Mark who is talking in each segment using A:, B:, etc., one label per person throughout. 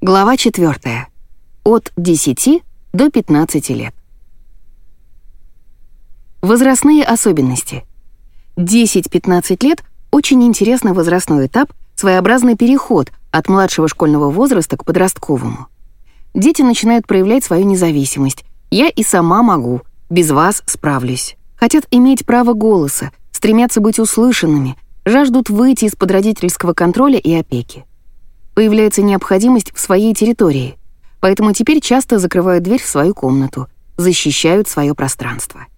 A: Глава 4. От 10 до 15 лет. Возрастные особенности. 10-15 лет — очень интересный возрастной этап, своеобразный переход от младшего школьного возраста к подростковому. Дети начинают проявлять свою независимость. «Я и сама могу, без вас справлюсь». Хотят иметь право голоса, стремятся быть услышанными, жаждут выйти из-под родительского контроля и опеки. Появляется необходимость в своей территории, поэтому теперь часто закрывают дверь в свою комнату, защищают свое пространство.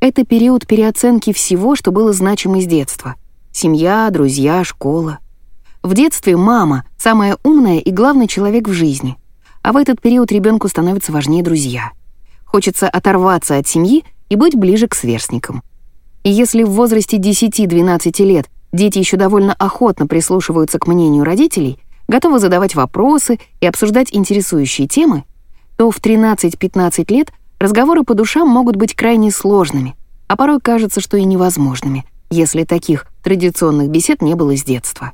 A: Это период переоценки всего, что было значимо с детства. Семья, друзья, школа. В детстве мама — самая умная и главный человек в жизни. А в этот период ребенку становятся важнее друзья. Хочется оторваться от семьи и быть ближе к сверстникам. И если в возрасте 10-12 лет дети еще довольно охотно прислушиваются к мнению родителей, готовы задавать вопросы и обсуждать интересующие темы, то в 13-15 лет разговоры по душам могут быть крайне сложными, а порой кажется, что и невозможными, если таких традиционных бесед не было с детства.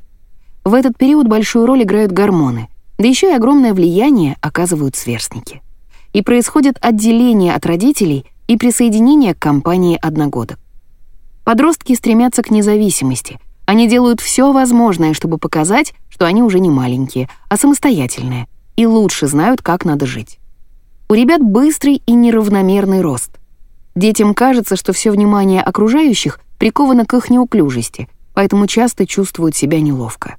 A: В этот период большую роль играют гормоны, да еще и огромное влияние оказывают сверстники. И происходит отделение от родителей и присоединение к компании одногодок. Подростки стремятся к независимости. Они делают все возможное, чтобы показать, что они уже не маленькие, а самостоятельные, и лучше знают, как надо жить. У ребят быстрый и неравномерный рост. Детям кажется, что все внимание окружающих приковано к их неуклюжести, поэтому часто чувствуют себя неловко.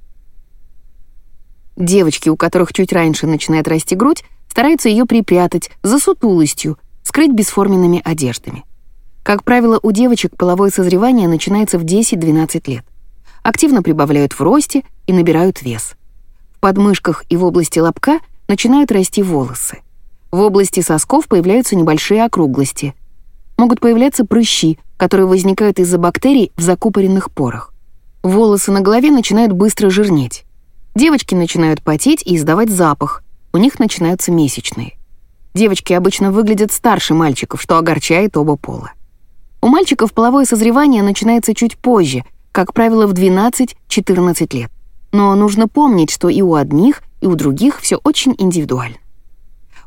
A: Девочки, у которых чуть раньше начинает расти грудь, стараются ее припрятать за сутулостью, скрыть бесформенными одеждами. Как правило, у девочек половое созревание начинается в 10-12 лет. Активно прибавляют в росте и набирают вес. В подмышках и в области лобка начинают расти волосы. В области сосков появляются небольшие округлости. Могут появляться прыщи, которые возникают из-за бактерий в закупоренных порах. Волосы на голове начинают быстро жирнеть. Девочки начинают потеть и издавать запах, у них начинаются месячные. Девочки обычно выглядят старше мальчиков, что огорчает оба пола. У мальчиков половое созревание начинается чуть позже, как правило, в 12-14 лет. Но нужно помнить, что и у одних, и у других все очень индивидуально.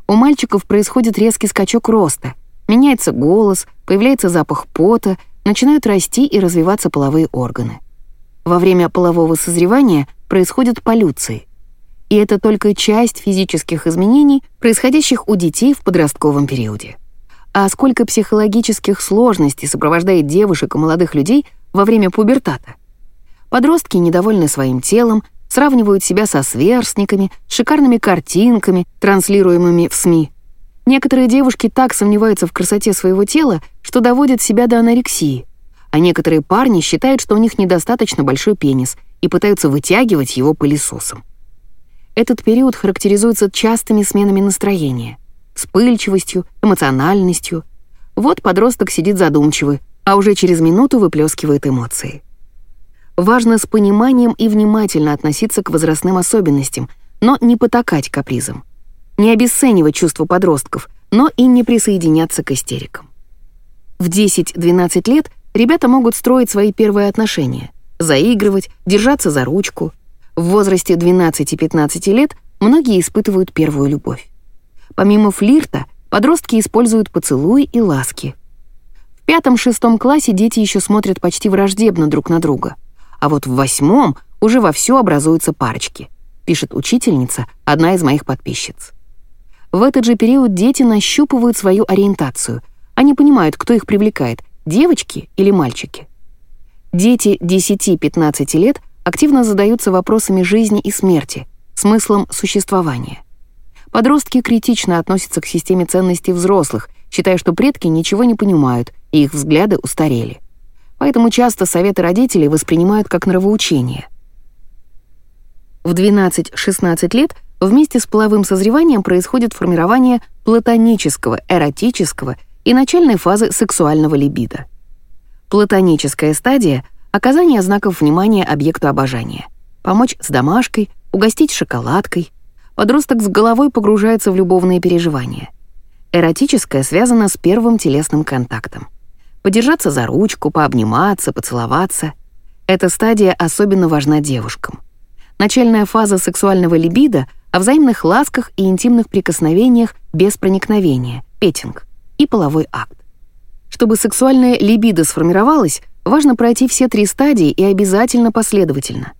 A: У мальчиков происходит резкий скачок роста, меняется голос, появляется запах пота, начинают расти и развиваться половые органы. Во время полового созревания происходят полюции. И это только часть физических изменений, происходящих у детей в подростковом периоде. А сколько психологических сложностей сопровождает девушек и молодых людей во время пубертата? Подростки недовольны своим телом, сравнивают себя со сверстниками, шикарными картинками, транслируемыми в СМИ. Некоторые девушки так сомневаются в красоте своего тела, что доводят себя до анорексии. А некоторые парни считают, что у них недостаточно большой пенис и пытаются вытягивать его пылесосом. Этот период характеризуется частыми сменами настроения, вспыльчивостью, эмоциональностью. Вот подросток сидит задумчивый, а уже через минуту выплескивает эмоции. Важно с пониманием и внимательно относиться к возрастным особенностям, но не потакать капризам. Не обесценивать чувства подростков, но и не присоединяться к истерикам. В 10-12 лет ребята могут строить свои первые отношения, заигрывать, держаться за ручку — в возрасте 12-15 лет многие испытывают первую любовь. Помимо флирта, подростки используют поцелуи и ласки. Пятом-шестом классе дети еще смотрят почти враждебно друг на друга. А вот в восьмом уже вовсю образуются парочки, пишет учительница, одна из моих подписчиц. В этот же период дети нащупывают свою ориентацию. Они понимают, кто их привлекает, девочки или мальчики. Дети 10-15 лет активно задаются вопросами жизни и смерти, смыслом существования. Подростки критично относятся к системе ценностей взрослых, считая, что предки ничего не понимают, и их взгляды устарели. Поэтому часто советы родителей воспринимают как нравоучение. В 12-16 лет вместе с половым созреванием происходит формирование платонического, эротического и начальной фазы сексуального либидо. Платоническая стадия — Оказание знаков внимания объекту обожания. Помочь с домашкой, угостить шоколадкой. Подросток с головой погружается в любовные переживания. Эротическое связано с первым телесным контактом. Подержаться за ручку, пообниматься, поцеловаться. Эта стадия особенно важна девушкам. Начальная фаза сексуального либидо о взаимных ласках и интимных прикосновениях без проникновения, петинг, и половой акт. Чтобы сексуальная либидо сформировалась, важно пройти все три стадии и обязательно последовательно.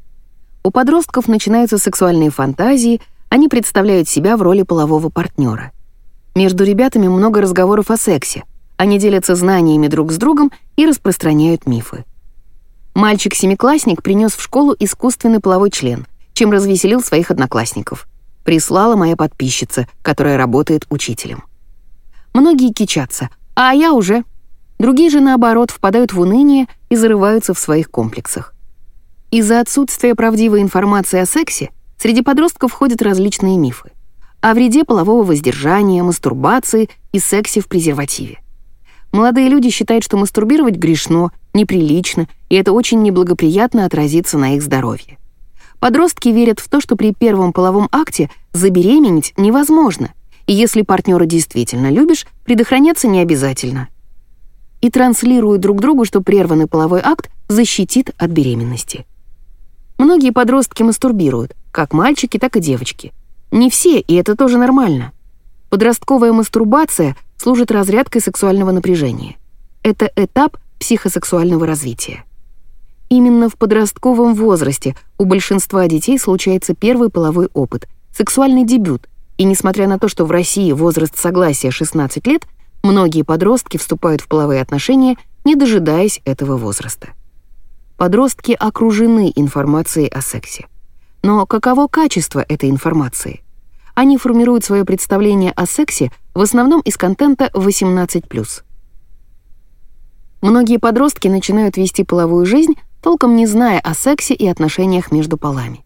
A: У подростков начинаются сексуальные фантазии, они представляют себя в роли полового партнера. Между ребятами много разговоров о сексе, они делятся знаниями друг с другом и распространяют мифы. Мальчик-семиклассник принес в школу искусственный половой член, чем развеселил своих одноклассников. Прислала моя подписчица, которая работает учителем. Многие кичатся, а я уже. Другие же, наоборот, впадают в уныние и зарываются в своих комплексах. Из-за отсутствия правдивой информации о сексе среди подростков ходят различные мифы. О вреде полового воздержания, мастурбации и сексе в презервативе. Молодые люди считают, что мастурбировать грешно, неприлично, и это очень неблагоприятно отразится на их здоровье. Подростки верят в то, что при первом половом акте забеременеть невозможно, и если партнера действительно любишь, предохраняться не обязательно. И транслируют друг другу, что прерванный половой акт защитит от беременности. Многие подростки мастурбируют, как мальчики, так и девочки. Не все, и это тоже нормально. Подростковая мастурбация служит разрядкой сексуального напряжения. Это этап психосексуального развития. Именно в подростковом возрасте у большинства детей случается первый половой опыт, сексуальный дебют, и несмотря на то, что в России возраст согласия 16 лет, многие подростки вступают в половые отношения, не дожидаясь этого возраста. Подростки окружены информацией о сексе. Но каково качество этой информации? Они формируют свое представление о сексе в основном из контента 18+. Многие подростки начинают вести половую жизнь, толком не зная о сексе и отношениях между полами.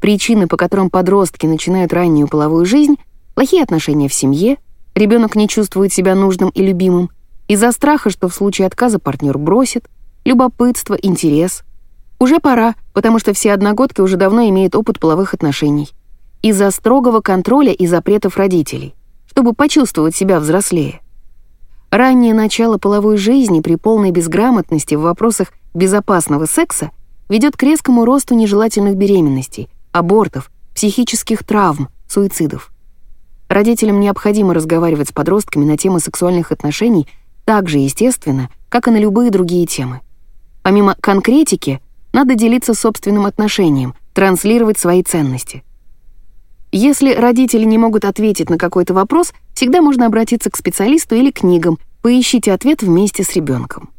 A: Причины, по которым подростки начинают раннюю половую жизнь — плохие отношения в семье, ребенок не чувствует себя нужным и любимым, из-за страха, что в случае отказа партнер бросит, любопытство, интерес. Уже пора, потому что все одногодки уже давно имеют опыт половых отношений. Из-за строгого контроля и запретов родителей, чтобы почувствовать себя взрослее. Раннее начало половой жизни при полной безграмотности в вопросах безопасного секса ведет к резкому росту нежелательных беременностей, абортов, психических травм, суицидов. Родителям необходимо разговаривать с подростками на темы сексуальных отношений так же естественно, как и на любые другие темы. Помимо конкретики, надо делиться собственным отношением, транслировать свои ценности. Если родители не могут ответить на какой-то вопрос, всегда можно обратиться к специалисту или книгам, поищите ответ вместе с ребенком.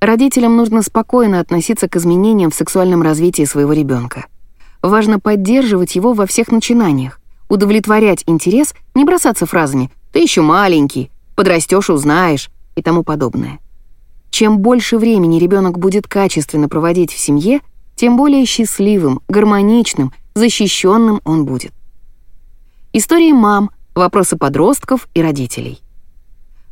A: Родителям нужно спокойно относиться к изменениям в сексуальном развитии своего ребенка. Важно поддерживать его во всех начинаниях, удовлетворять интерес, не бросаться фразами «ты еще маленький», «подрастешь, узнаешь» и тому подобное. Чем больше времени ребенок будет качественно проводить в семье, тем более счастливым, гармоничным, защищенным он будет. Истории мам, вопросы подростков и родителей.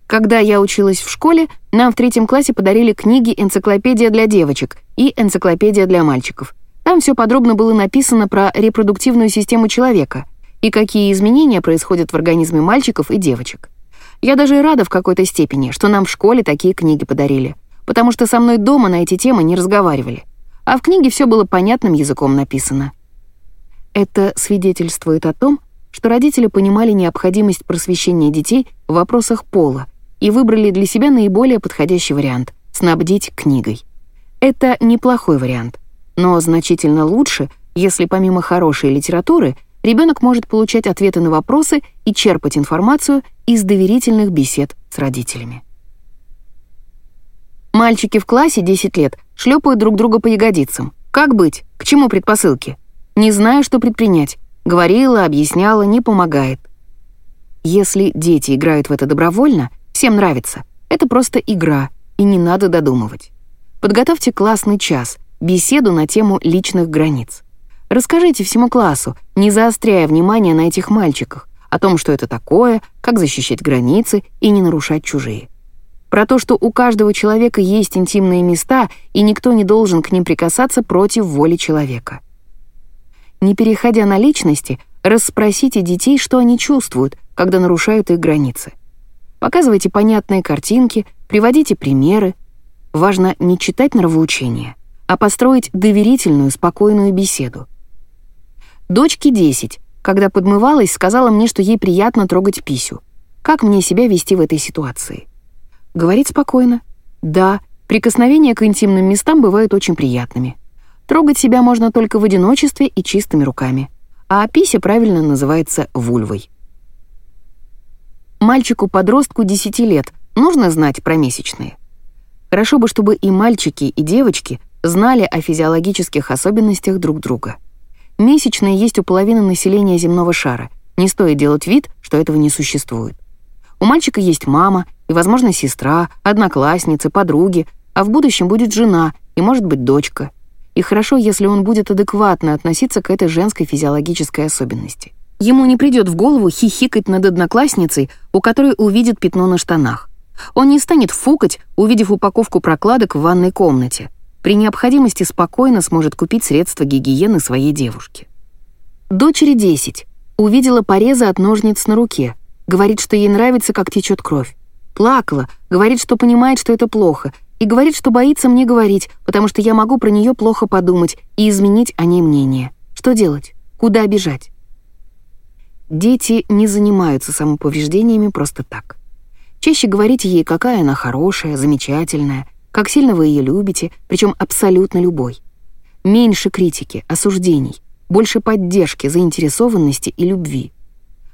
A: Когда я училась в школе, нам в третьем классе подарили книги «Энциклопедия для девочек» и «Энциклопедия для мальчиков». Там все подробно было написано про репродуктивную систему человека и какие изменения происходят в организме мальчиков и девочек. Я даже рада в какой-то степени, что нам в школе такие книги подарили, потому что со мной дома на эти темы не разговаривали. А в книге все было понятным языком написано. Это свидетельствует о том, что родители понимали необходимость просвещения детей в вопросах пола и выбрали для себя наиболее подходящий вариант — снабдить книгой. Это неплохой вариант, но значительно лучше, если помимо хорошей литературы ребенок может получать ответы на вопросы и черпать информацию из доверительных бесед с родителями. Мальчики в классе 10 лет шлепают друг друга по ягодицам. Как быть? К чему предпосылки? Не знаю, что предпринять. Говорила, объясняла, не помогает. Если дети играют в это добровольно, всем нравится. Это просто игра, и не надо додумывать. Подготовьте классный час, беседу на тему личных границ. Расскажите всему классу, не заостряя внимание на этих мальчиках, о том, что это такое, как защищать границы и не нарушать чужие. Про то, что у каждого человека есть интимные места, и никто не должен к ним прикасаться против воли человека. Не переходя на личности, расспросите детей, что они чувствуют, когда нарушают их границы. Показывайте понятные картинки, приводите примеры. Важно не читать нравоучения, а построить доверительную, спокойную беседу. Дочке 10. Когда подмывалась, сказала мне, что ей приятно трогать писю. Как мне себя вести в этой ситуации? Говорить спокойно. Да, прикосновения к интимным местам бывают очень приятными. Трогать себя можно только в одиночестве и чистыми руками. А пися правильно называется вульвой. Мальчику-подростку 10 лет нужно знать про месячные. Хорошо бы, чтобы и мальчики, и девочки знали о физиологических особенностях друг друга. Месячные есть у половины населения земного шара. Не стоит делать вид, что этого не существует. У мальчика есть мама и, возможно, сестра, одноклассницы, подруги, а в будущем будет жена и, может быть, дочка — и хорошо, если он будет адекватно относиться к этой женской физиологической особенности. Ему не придет в голову хихикать над одноклассницей, у которой увидит пятно на штанах. Он не станет фукать, увидев упаковку прокладок в ванной комнате. При необходимости спокойно сможет купить средства гигиены своей девушке. Дочери 10. Увидела порезы от ножниц на руке. Говорит, что ей нравится, как течет кровь. Плакала, говорит, что понимает, что это плохо, и говорит, что боится мне говорить, потому что я могу про нее плохо подумать и изменить о ней мнение. Что делать? Куда бежать? Дети не занимаются самоповреждениями просто так. Чаще говорите ей, какая она хорошая, замечательная, как сильно вы ее любите, причем абсолютно любой. Меньше критики, осуждений, больше поддержки, заинтересованности и любви.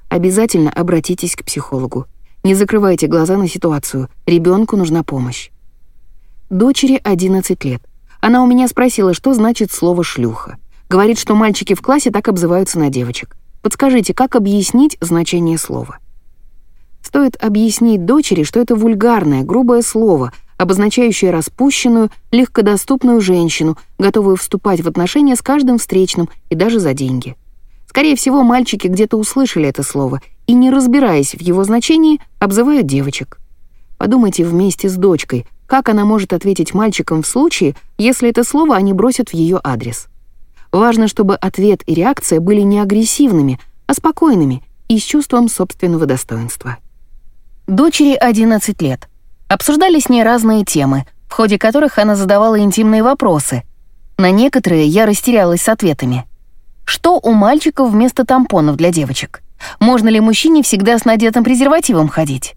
A: Обязательно обратитесь к психологу. Не закрывайте глаза на ситуацию, ребенку нужна помощь. Дочери 11 лет. Она у меня спросила, что значит слово «шлюха». Говорит, что мальчики в классе так обзываются на девочек. Подскажите, как объяснить значение слова? Стоит объяснить дочери, что это вульгарное, грубое слово, обозначающее распущенную, легкодоступную женщину, готовую вступать в отношения с каждым встречным и даже за деньги. Скорее всего, мальчики где-то услышали это слово и, не разбираясь в его значении, обзывают девочек. Подумайте вместе с дочкой, как она может ответить мальчикам в случае, если это слово они бросят в ее адрес? Важно, чтобы ответ и реакция были не агрессивными, а спокойными и с чувством собственного достоинства. Дочери 11 лет. Обсуждали с ней разные темы, в ходе которых она задавала интимные вопросы. На некоторые я растерялась с ответами. Что у мальчиков вместо тампонов для девочек? Можно ли мужчине всегда с надетым презервативом ходить?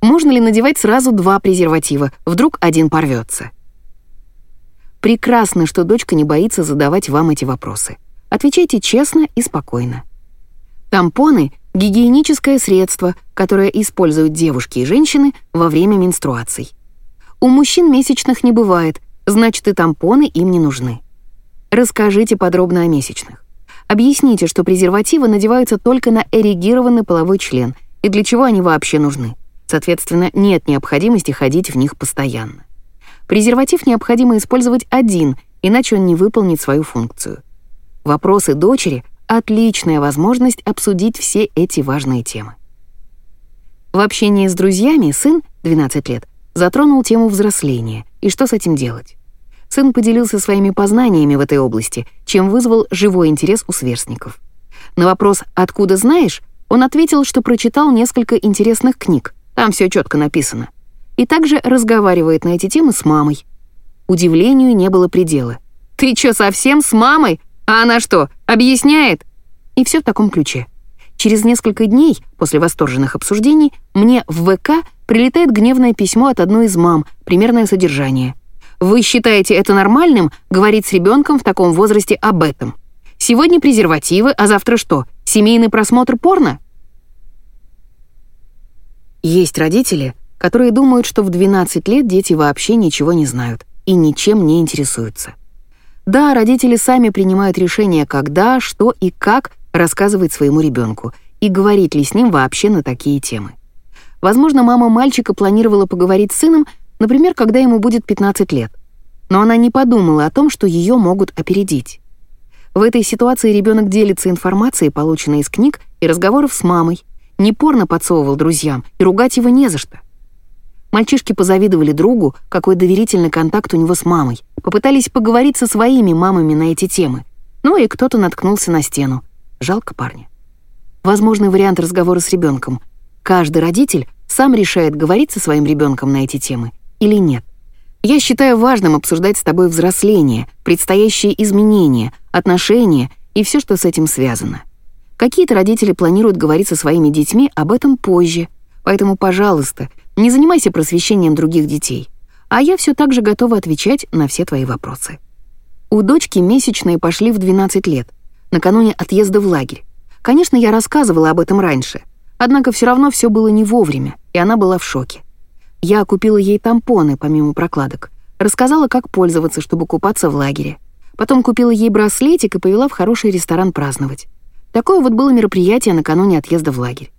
A: Можно ли надевать сразу два презерватива, вдруг один порвется? Прекрасно, что дочка не боится задавать вам эти вопросы. Отвечайте честно и спокойно. Тампоны — гигиеническое средство, которое используют девушки и женщины во время менструаций. У мужчин месячных не бывает, значит и тампоны им не нужны. Расскажите подробно о месячных. Объясните, что презервативы надеваются только на эрегированный половой член и для чего они вообще нужны. Соответственно, нет необходимости ходить в них постоянно. Презерватив необходимо использовать один, иначе он не выполнит свою функцию. Вопросы дочери — отличная возможность обсудить все эти важные темы. В общении с друзьями сын, 12 лет, затронул тему взросления и что с этим делать. Сын поделился своими познаниями в этой области, чем вызвал живой интерес у сверстников. На вопрос «Откуда знаешь?» он ответил, что прочитал несколько интересных книг, там все четко написано. И также разговаривает на эти темы с мамой. Удивлению не было предела. «Ты что, совсем с мамой? А она что, объясняет?» И все в таком ключе. Через несколько дней после восторженных обсуждений мне в ВК прилетает гневное письмо от одной из мам, примерное содержание. «Вы считаете это нормальным говорить с ребенком в таком возрасте об этом? Сегодня презервативы, а завтра что, семейный просмотр порно?» Есть родители, которые думают, что в 12 лет дети вообще ничего не знают и ничем не интересуются. Да, родители сами принимают решение, когда, что и как рассказывать своему ребенку и говорить ли с ним вообще на такие темы. Возможно, мама мальчика планировала поговорить с сыном, например, когда ему будет 15 лет. Но она не подумала о том, что ее могут опередить. В этой ситуации ребенок делится информацией, полученной из книг и разговоров с мамой, не порно подсовывал друзьям, и ругать его не за что. Мальчишки позавидовали другу, какой доверительный контакт у него с мамой, попытались поговорить со своими мамами на эти темы. Ну и кто-то наткнулся на стену. Жалко парня. Возможный вариант разговора с ребенком. Каждый родитель сам решает, говорить со своим ребенком на эти темы или нет. Я считаю важным обсуждать с тобой взросление, предстоящие изменения, отношения и все, что с этим связано. Какие-то родители планируют говорить со своими детьми об этом позже, поэтому, пожалуйста, не занимайся просвещением других детей, а я все так же готова отвечать на все твои вопросы. У дочки месячные пошли в 12 лет, накануне отъезда в лагерь. Конечно, я рассказывала об этом раньше, однако все равно все было не вовремя, и она была в шоке. Я купила ей тампоны, помимо прокладок, рассказала, как пользоваться, чтобы купаться в лагере. Потом купила ей браслетик и повела в хороший ресторан праздновать. Такое вот было мероприятие накануне отъезда в лагерь.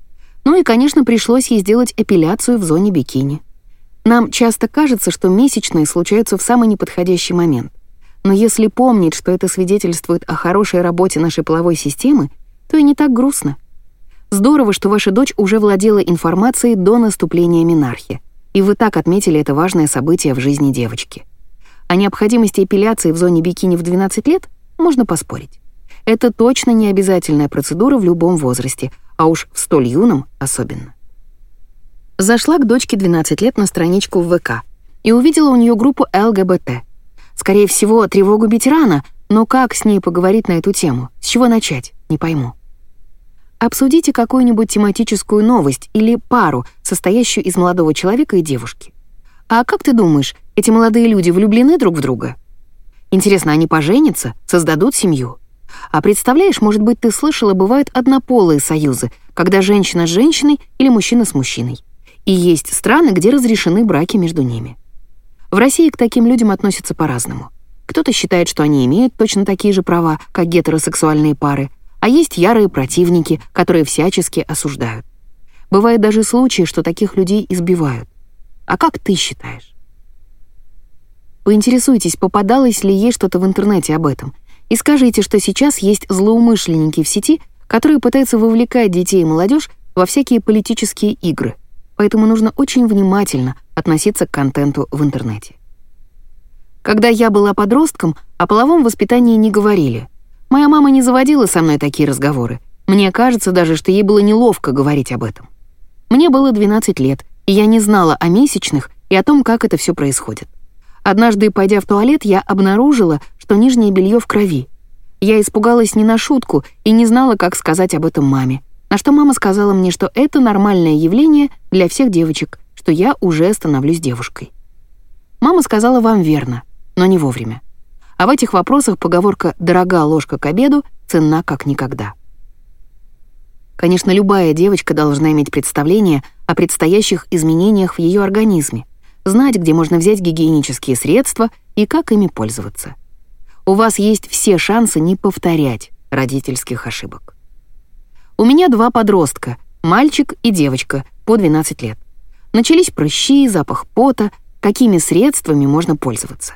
A: Ну и, конечно, пришлось ей сделать эпиляцию в зоне бикини. Нам часто кажется, что месячные случаются в самый неподходящий момент. Но если помнить, что это свидетельствует о хорошей работе нашей половой системы, то и не так грустно. Здорово, что ваша дочь уже владела информацией до наступления менархи, и вы так отметили это важное событие в жизни девочки. О необходимости эпиляции в зоне бикини в 12 лет можно поспорить. Это точно не обязательная процедура в любом возрасте, а уж в столь юном особенно. Зашла к дочке 12 лет на страничку в ВК и увидела у нее группу ЛГБТ — Скорее всего, тревогу ветерана, но как с ней поговорить на эту тему? С чего начать? Не пойму. Обсудите какую-нибудь тематическую новость или пару, состоящую из молодого человека и девушки. А как ты думаешь, эти молодые люди влюблены друг в друга? Интересно, они поженятся, создадут семью? А представляешь, может быть, ты слышала, бывают однополые союзы, когда женщина с женщиной или мужчина с мужчиной. И есть страны, где разрешены браки между ними. В России к таким людям относятся по-разному. Кто-то считает, что они имеют точно такие же права, как гетеросексуальные пары, а есть ярые противники, которые всячески осуждают. Бывают даже случаи, что таких людей избивают. А как ты считаешь? Поинтересуйтесь, попадалось ли ей что-то в интернете об этом, и скажите, что сейчас есть злоумышленники в сети, которые пытаются вовлекать детей и молодежь во всякие политические игры — поэтому нужно очень внимательно относиться к контенту в интернете. Когда я была подростком, о половом воспитании не говорили. Моя мама не заводила со мной такие разговоры. Мне кажется даже, что ей было неловко говорить об этом. Мне было 12 лет, и я не знала о месячных и о том, как это все происходит. Однажды, пойдя в туалет, я обнаружила, что нижнее белье в крови. Я испугалась не на шутку и не знала, как сказать об этом маме. На что мама сказала мне, что это нормальное явление для всех девочек, что я уже становлюсь девушкой. Мама сказала вам верно, но не вовремя. А в этих вопросах поговорка «дорога ложка к обеду» ценна как никогда. Конечно, любая девочка должна иметь представление о предстоящих изменениях в ее организме, знать, где можно взять гигиенические средства и как ими пользоваться. У вас есть все шансы не повторять родительских ошибок. У меня два подростка, мальчик и девочка, по 12 лет. Начались прыщи, запах пота, какими средствами можно пользоваться.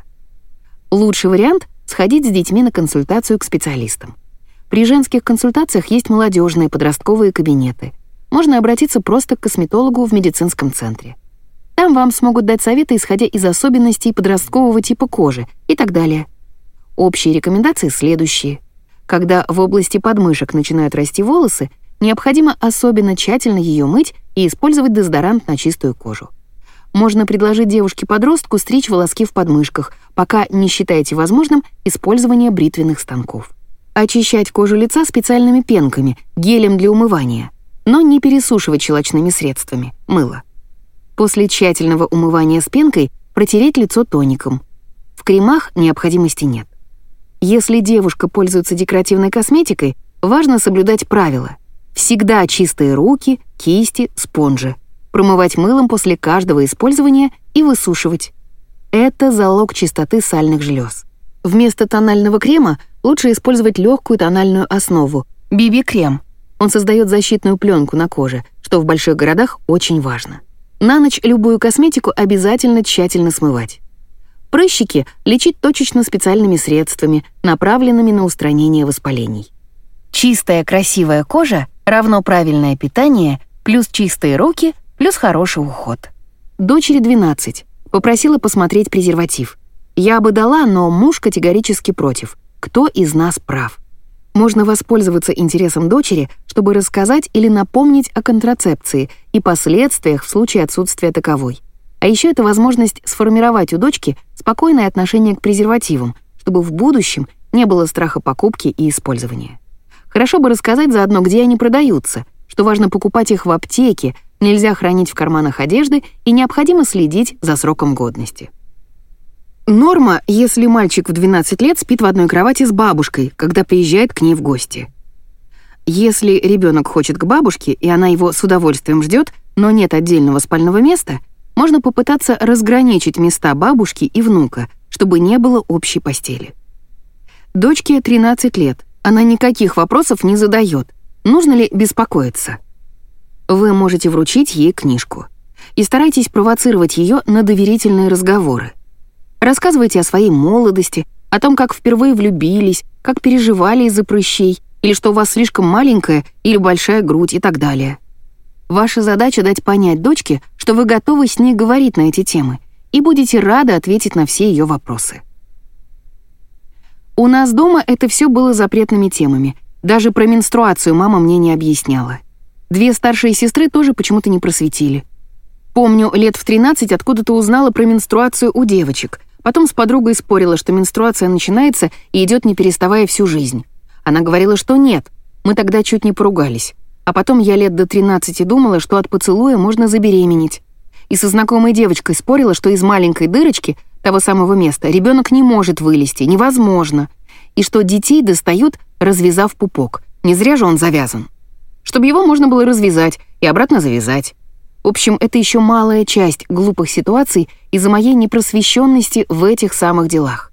A: Лучший вариант — сходить с детьми на консультацию к специалистам. При женских консультациях есть молодежные подростковые кабинеты. Можно обратиться просто к косметологу в медицинском центре. Там вам смогут дать советы, исходя из особенностей подросткового типа кожи и так далее. Общие рекомендации следующие. Когда в области подмышек начинают расти волосы, необходимо особенно тщательно ее мыть и использовать дезодорант на чистую кожу. Можно предложить девушке-подростку стричь волоски в подмышках, пока не считаете возможным использование бритвенных станков. Очищать кожу лица специальными пенками, гелем для умывания, но не пересушивать щелочными средствами, мыло. После тщательного умывания с пенкой протереть лицо тоником. В кремах необходимости нет. Если девушка пользуется декоративной косметикой, важно соблюдать правила. Всегда чистые руки, кисти, спонжи. Промывать мылом после каждого использования и высушивать. Это залог чистоты сальных желез. Вместо тонального крема лучше использовать легкую тональную основу — BB-крем. Он создает защитную пленку на коже, что в больших городах очень важно. На ночь любую косметику обязательно тщательно смывать. Прыщики лечить точечно специальными средствами, направленными на устранение воспалений. Чистая красивая кожа равно правильное питание плюс чистые руки плюс хороший уход. Дочери 12. Попросила посмотреть презерватив. Я бы дала, но муж категорически против. Кто из нас прав? Можно воспользоваться интересом дочери, чтобы рассказать или напомнить о контрацепции и последствиях в случае отсутствия таковой. А еще это возможность сформировать у дочки спокойное отношение к презервативам, чтобы в будущем не было страха покупки и использования. Хорошо бы рассказать заодно, где они продаются, что важно покупать их в аптеке, нельзя хранить в карманах одежды и необходимо следить за сроком годности. Норма, если мальчик в 12 лет спит в одной кровати с бабушкой, когда приезжает к ней в гости. Если ребенок хочет к бабушке, и она его с удовольствием ждет, но нет отдельного спального места, можно попытаться разграничить места бабушки и внука, чтобы не было общей постели. Дочке 13 лет, она никаких вопросов не задает. Нужно ли беспокоиться? Вы можете вручить ей книжку. И старайтесь провоцировать ее на доверительные разговоры. Рассказывайте о своей молодости, о том, как впервые влюбились, как переживали из-за прыщей, или что у вас слишком маленькая или большая грудь и так далее. Ваша задача дать понять дочке, что вы готовы с ней говорить на эти темы и будете рады ответить на все ее вопросы. У нас дома это все было запретными темами. Даже про менструацию мама мне не объясняла. Две старшие сестры тоже почему-то не просветили. Помню, лет в 13 откуда-то узнала про менструацию у девочек — Потом с подругой спорила, что менструация начинается и идет не переставая всю жизнь. Она говорила, что нет. Мы тогда чуть не поругались. А потом я лет до 13 думала, что от поцелуя можно забеременеть. И со знакомой девочкой спорила, что из маленькой дырочки, того самого места, ребенок не может вылезти, невозможно. И что детей достают, развязав пупок. Не зря же он завязан. Чтобы его можно было развязать и обратно завязать. В общем, это еще малая часть глупых ситуаций из-за моей непросвещенности в этих самых делах.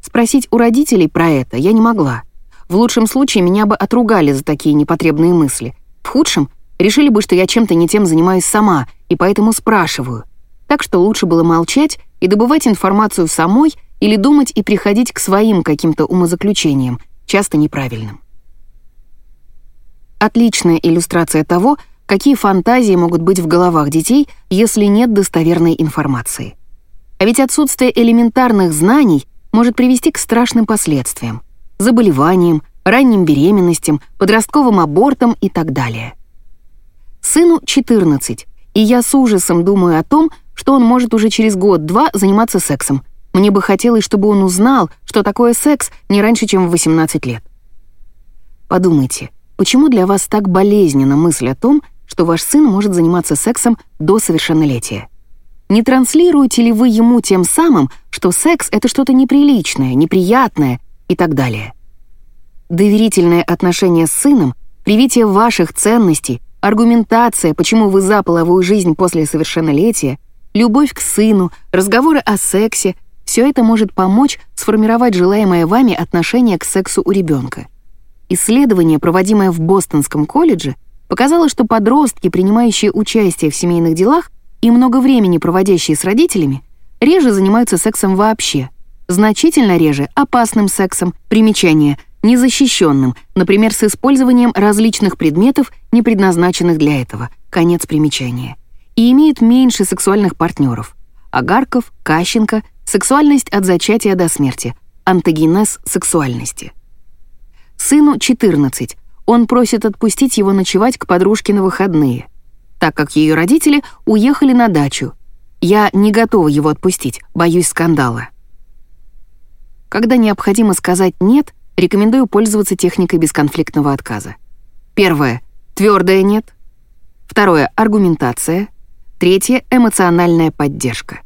A: Спросить у родителей про это я не могла. В лучшем случае меня бы отругали за такие непотребные мысли. В худшем решили бы, что я чем-то не тем занимаюсь сама, и поэтому спрашиваю. Так что лучше было молчать и добывать информацию самой или думать и приходить к своим каким-то умозаключениям, часто неправильным. Отличная иллюстрация того, какие фантазии могут быть в головах детей, если нет достоверной информации. А ведь отсутствие элементарных знаний может привести к страшным последствиям — заболеваниям, ранним беременностям, подростковым абортам и так далее. Сыну 14, и я с ужасом думаю о том, что он может уже через год-два заниматься сексом. Мне бы хотелось, чтобы он узнал, что такое секс не раньше, чем в 18 лет. Подумайте, почему для вас так болезненна мысль о том, что ваш сын может заниматься сексом до совершеннолетия. Не транслируете ли вы ему тем самым, что секс — это что-то неприличное, неприятное и так далее? Доверительное отношение с сыном, привитие ваших ценностей, аргументация, почему вы за половую жизнь после совершеннолетия, любовь к сыну, разговоры о сексе — все это может помочь сформировать желаемое вами отношение к сексу у ребенка. Исследование, проводимое в Бостонском колледже, показало, что подростки, принимающие участие в семейных делах и много времени проводящие с родителями, реже занимаются сексом вообще, значительно реже опасным сексом, примечание, незащищенным, например, с использованием различных предметов, не предназначенных для этого, конец примечания, и имеют меньше сексуальных партнеров, Агарков, Кащенко, сексуальность от зачатия до смерти, антогенез сексуальности. Сыну 14, он просит отпустить его ночевать к подружке на выходные, так как ее родители уехали на дачу. Я не готова его отпустить, боюсь скандала. Когда необходимо сказать «нет», рекомендую пользоваться техникой бесконфликтного отказа. Первое — твердое «нет». Второе — аргументация. Третье — эмоциональная поддержка.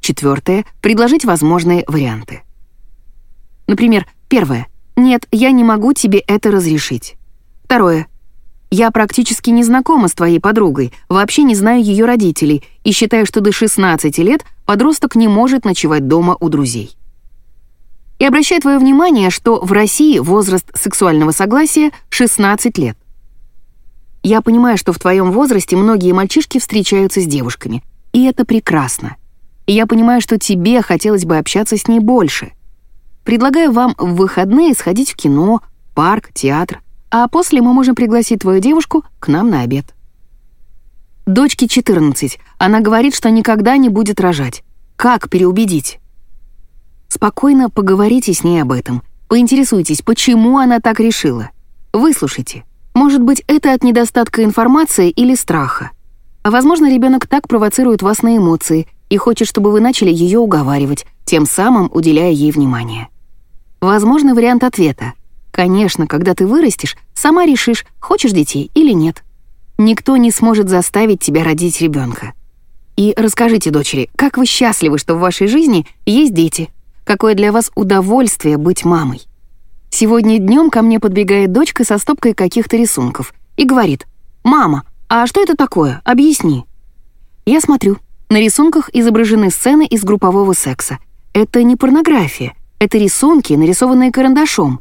A: Четвертое — предложить возможные варианты. Например, первое «Нет, я не могу тебе это разрешить». Второе. Я практически не знакома с твоей подругой, вообще не знаю ее родителей и считаю, что до 16 лет подросток не может ночевать дома у друзей. И обращаю твое внимание, что в России возраст сексуального согласия 16 лет. Я понимаю, что в твоем возрасте многие мальчишки встречаются с девушками, и это прекрасно. И я понимаю, что тебе хотелось бы общаться с ней больше — Предлагаю вам в выходные сходить в кино, парк, театр, а после мы можем пригласить твою девушку к нам на обед. Дочке 14. Она говорит, что никогда не будет рожать. Как переубедить? Спокойно поговорите с ней об этом. Поинтересуйтесь, почему она так решила. Выслушайте. Может быть, это от недостатка информации или страха. А возможно, ребенок так провоцирует вас на эмоции и хочет, чтобы вы начали ее уговаривать, тем самым уделяя ей внимание. Возможный вариант ответа. Конечно, когда ты вырастешь, сама решишь, хочешь детей или нет. Никто не сможет заставить тебя родить ребенка. И расскажите, дочери, как вы счастливы, что в вашей жизни есть дети? Какое для вас удовольствие быть мамой? Сегодня днем ко мне подбегает дочка со стопкой каких-то рисунков и говорит, «Мама, а что это такое? Объясни». Я смотрю. На рисунках изображены сцены из группового секса. Это не порнография, это рисунки, нарисованные карандашом.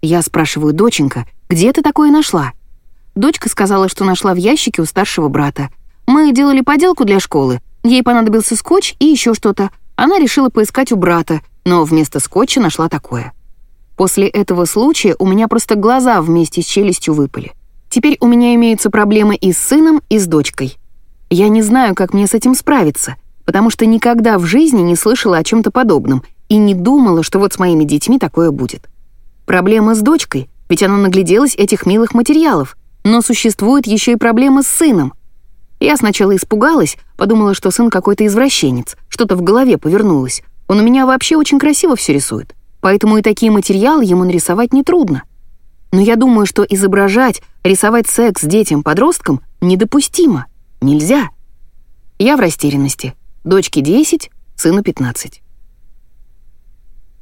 A: Я спрашиваю доченька, где ты такое нашла? Дочка сказала, что нашла в ящике у старшего брата. Мы делали поделку для школы. Ей понадобился скотч и еще что-то. Она решила поискать у брата, но вместо скотча нашла такое. После этого случая у меня просто глаза вместе с челюстью выпали. Теперь у меня имеются проблемы и с сыном, и с дочкой. Я не знаю, как мне с этим справиться, потому что никогда в жизни не слышала о чем то подобном и не думала, что вот с моими детьми такое будет. Проблема с дочкой, ведь она нагляделась этих милых материалов, но существует еще и проблема с сыном. Я сначала испугалась, подумала, что сын какой-то извращенец, что-то в голове повернулось. Он у меня вообще очень красиво все рисует, поэтому и такие материалы ему нарисовать нетрудно. Но я думаю, что изображать, рисовать секс детям-подросткам недопустимо. Нельзя. Я в растерянности. Дочке 10, сыну 15.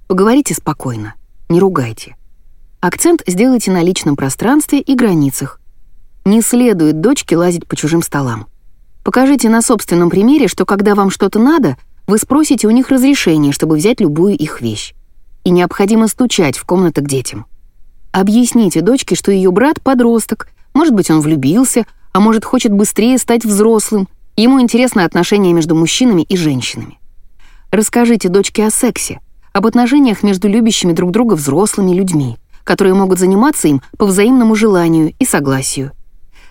A: Поговорите спокойно, не ругайте. Акцент сделайте на личном пространстве и границах. Не следует дочке лазить по чужим столам. Покажите на собственном примере, что когда вам что-то надо, вы спросите у них разрешение, чтобы взять любую их вещь. И необходимо стучать в комнаты к детям. Объясните дочке, что ее брат — подросток, может быть, он влюбился, а может, хочет быстрее стать взрослым, ему интересны отношения между мужчинами и женщинами. Расскажите дочке о сексе, об отношениях между любящими друг друга взрослыми людьми — которые могут заниматься им по взаимному желанию и согласию.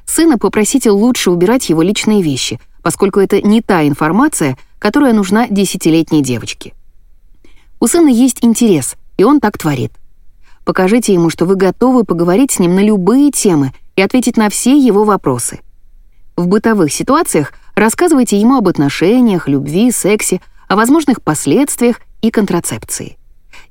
A: Сына попросите лучше убирать его личные вещи, поскольку это не та информация, которая нужна десятилетней девочке. У сына есть интерес, и он так творит. Покажите ему, что вы готовы поговорить с ним на любые темы и ответить на все его вопросы. В бытовых ситуациях рассказывайте ему об отношениях, любви, сексе, о возможных последствиях и контрацепции.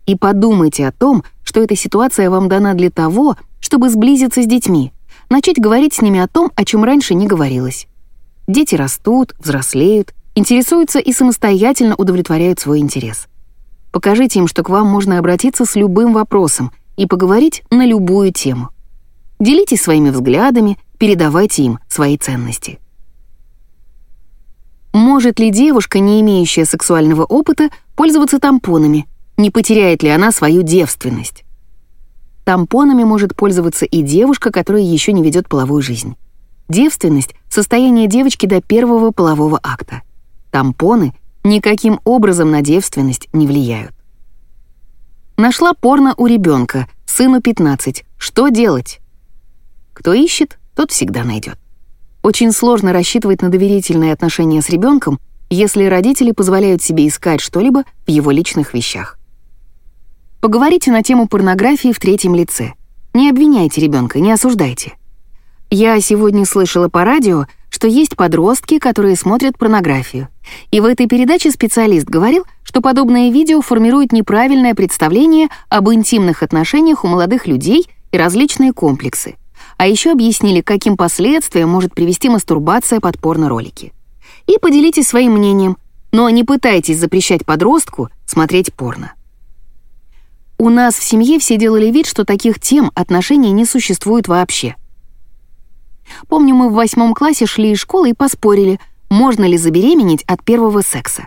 A: И подумайте о том, что эта ситуация вам дана для того, чтобы сблизиться с детьми, начать говорить с ними о том, о чем раньше не говорилось. Дети растут, взрослеют, интересуются и самостоятельно удовлетворяют свой интерес. Покажите им, что к вам можно обратиться с любым вопросом и поговорить на любую тему. Делитесь своими взглядами, передавайте им свои ценности. Может ли девушка, не имеющая сексуального опыта, пользоваться тампонами, не потеряет ли она свою девственность. Тампонами может пользоваться и девушка, которая еще не ведет половую жизнь. Девственность — состояние девочки до первого полового акта. Тампоны никаким образом на девственность не влияют. Нашла порно у ребенка, сыну 15. Что делать? Кто ищет, тот всегда найдет. Очень сложно рассчитывать на доверительные отношения с ребенком, если родители позволяют себе искать что-либо в его личных вещах. Поговорите на тему порнографии в третьем лице. Не обвиняйте ребенка, не осуждайте. Я сегодня слышала по радио, что есть подростки, которые смотрят порнографию. И в этой передаче специалист говорил, что подобное видео формирует неправильное представление об интимных отношениях у молодых людей и различные комплексы. А еще объяснили, каким последствиям может привести мастурбация под порно-ролики. И поделитесь своим мнением, но не пытайтесь запрещать подростку смотреть порно. У нас в семье все делали вид, что таких тем отношений не существует вообще. Помню, мы в восьмом классе шли из школы и поспорили, можно ли забеременеть от первого секса.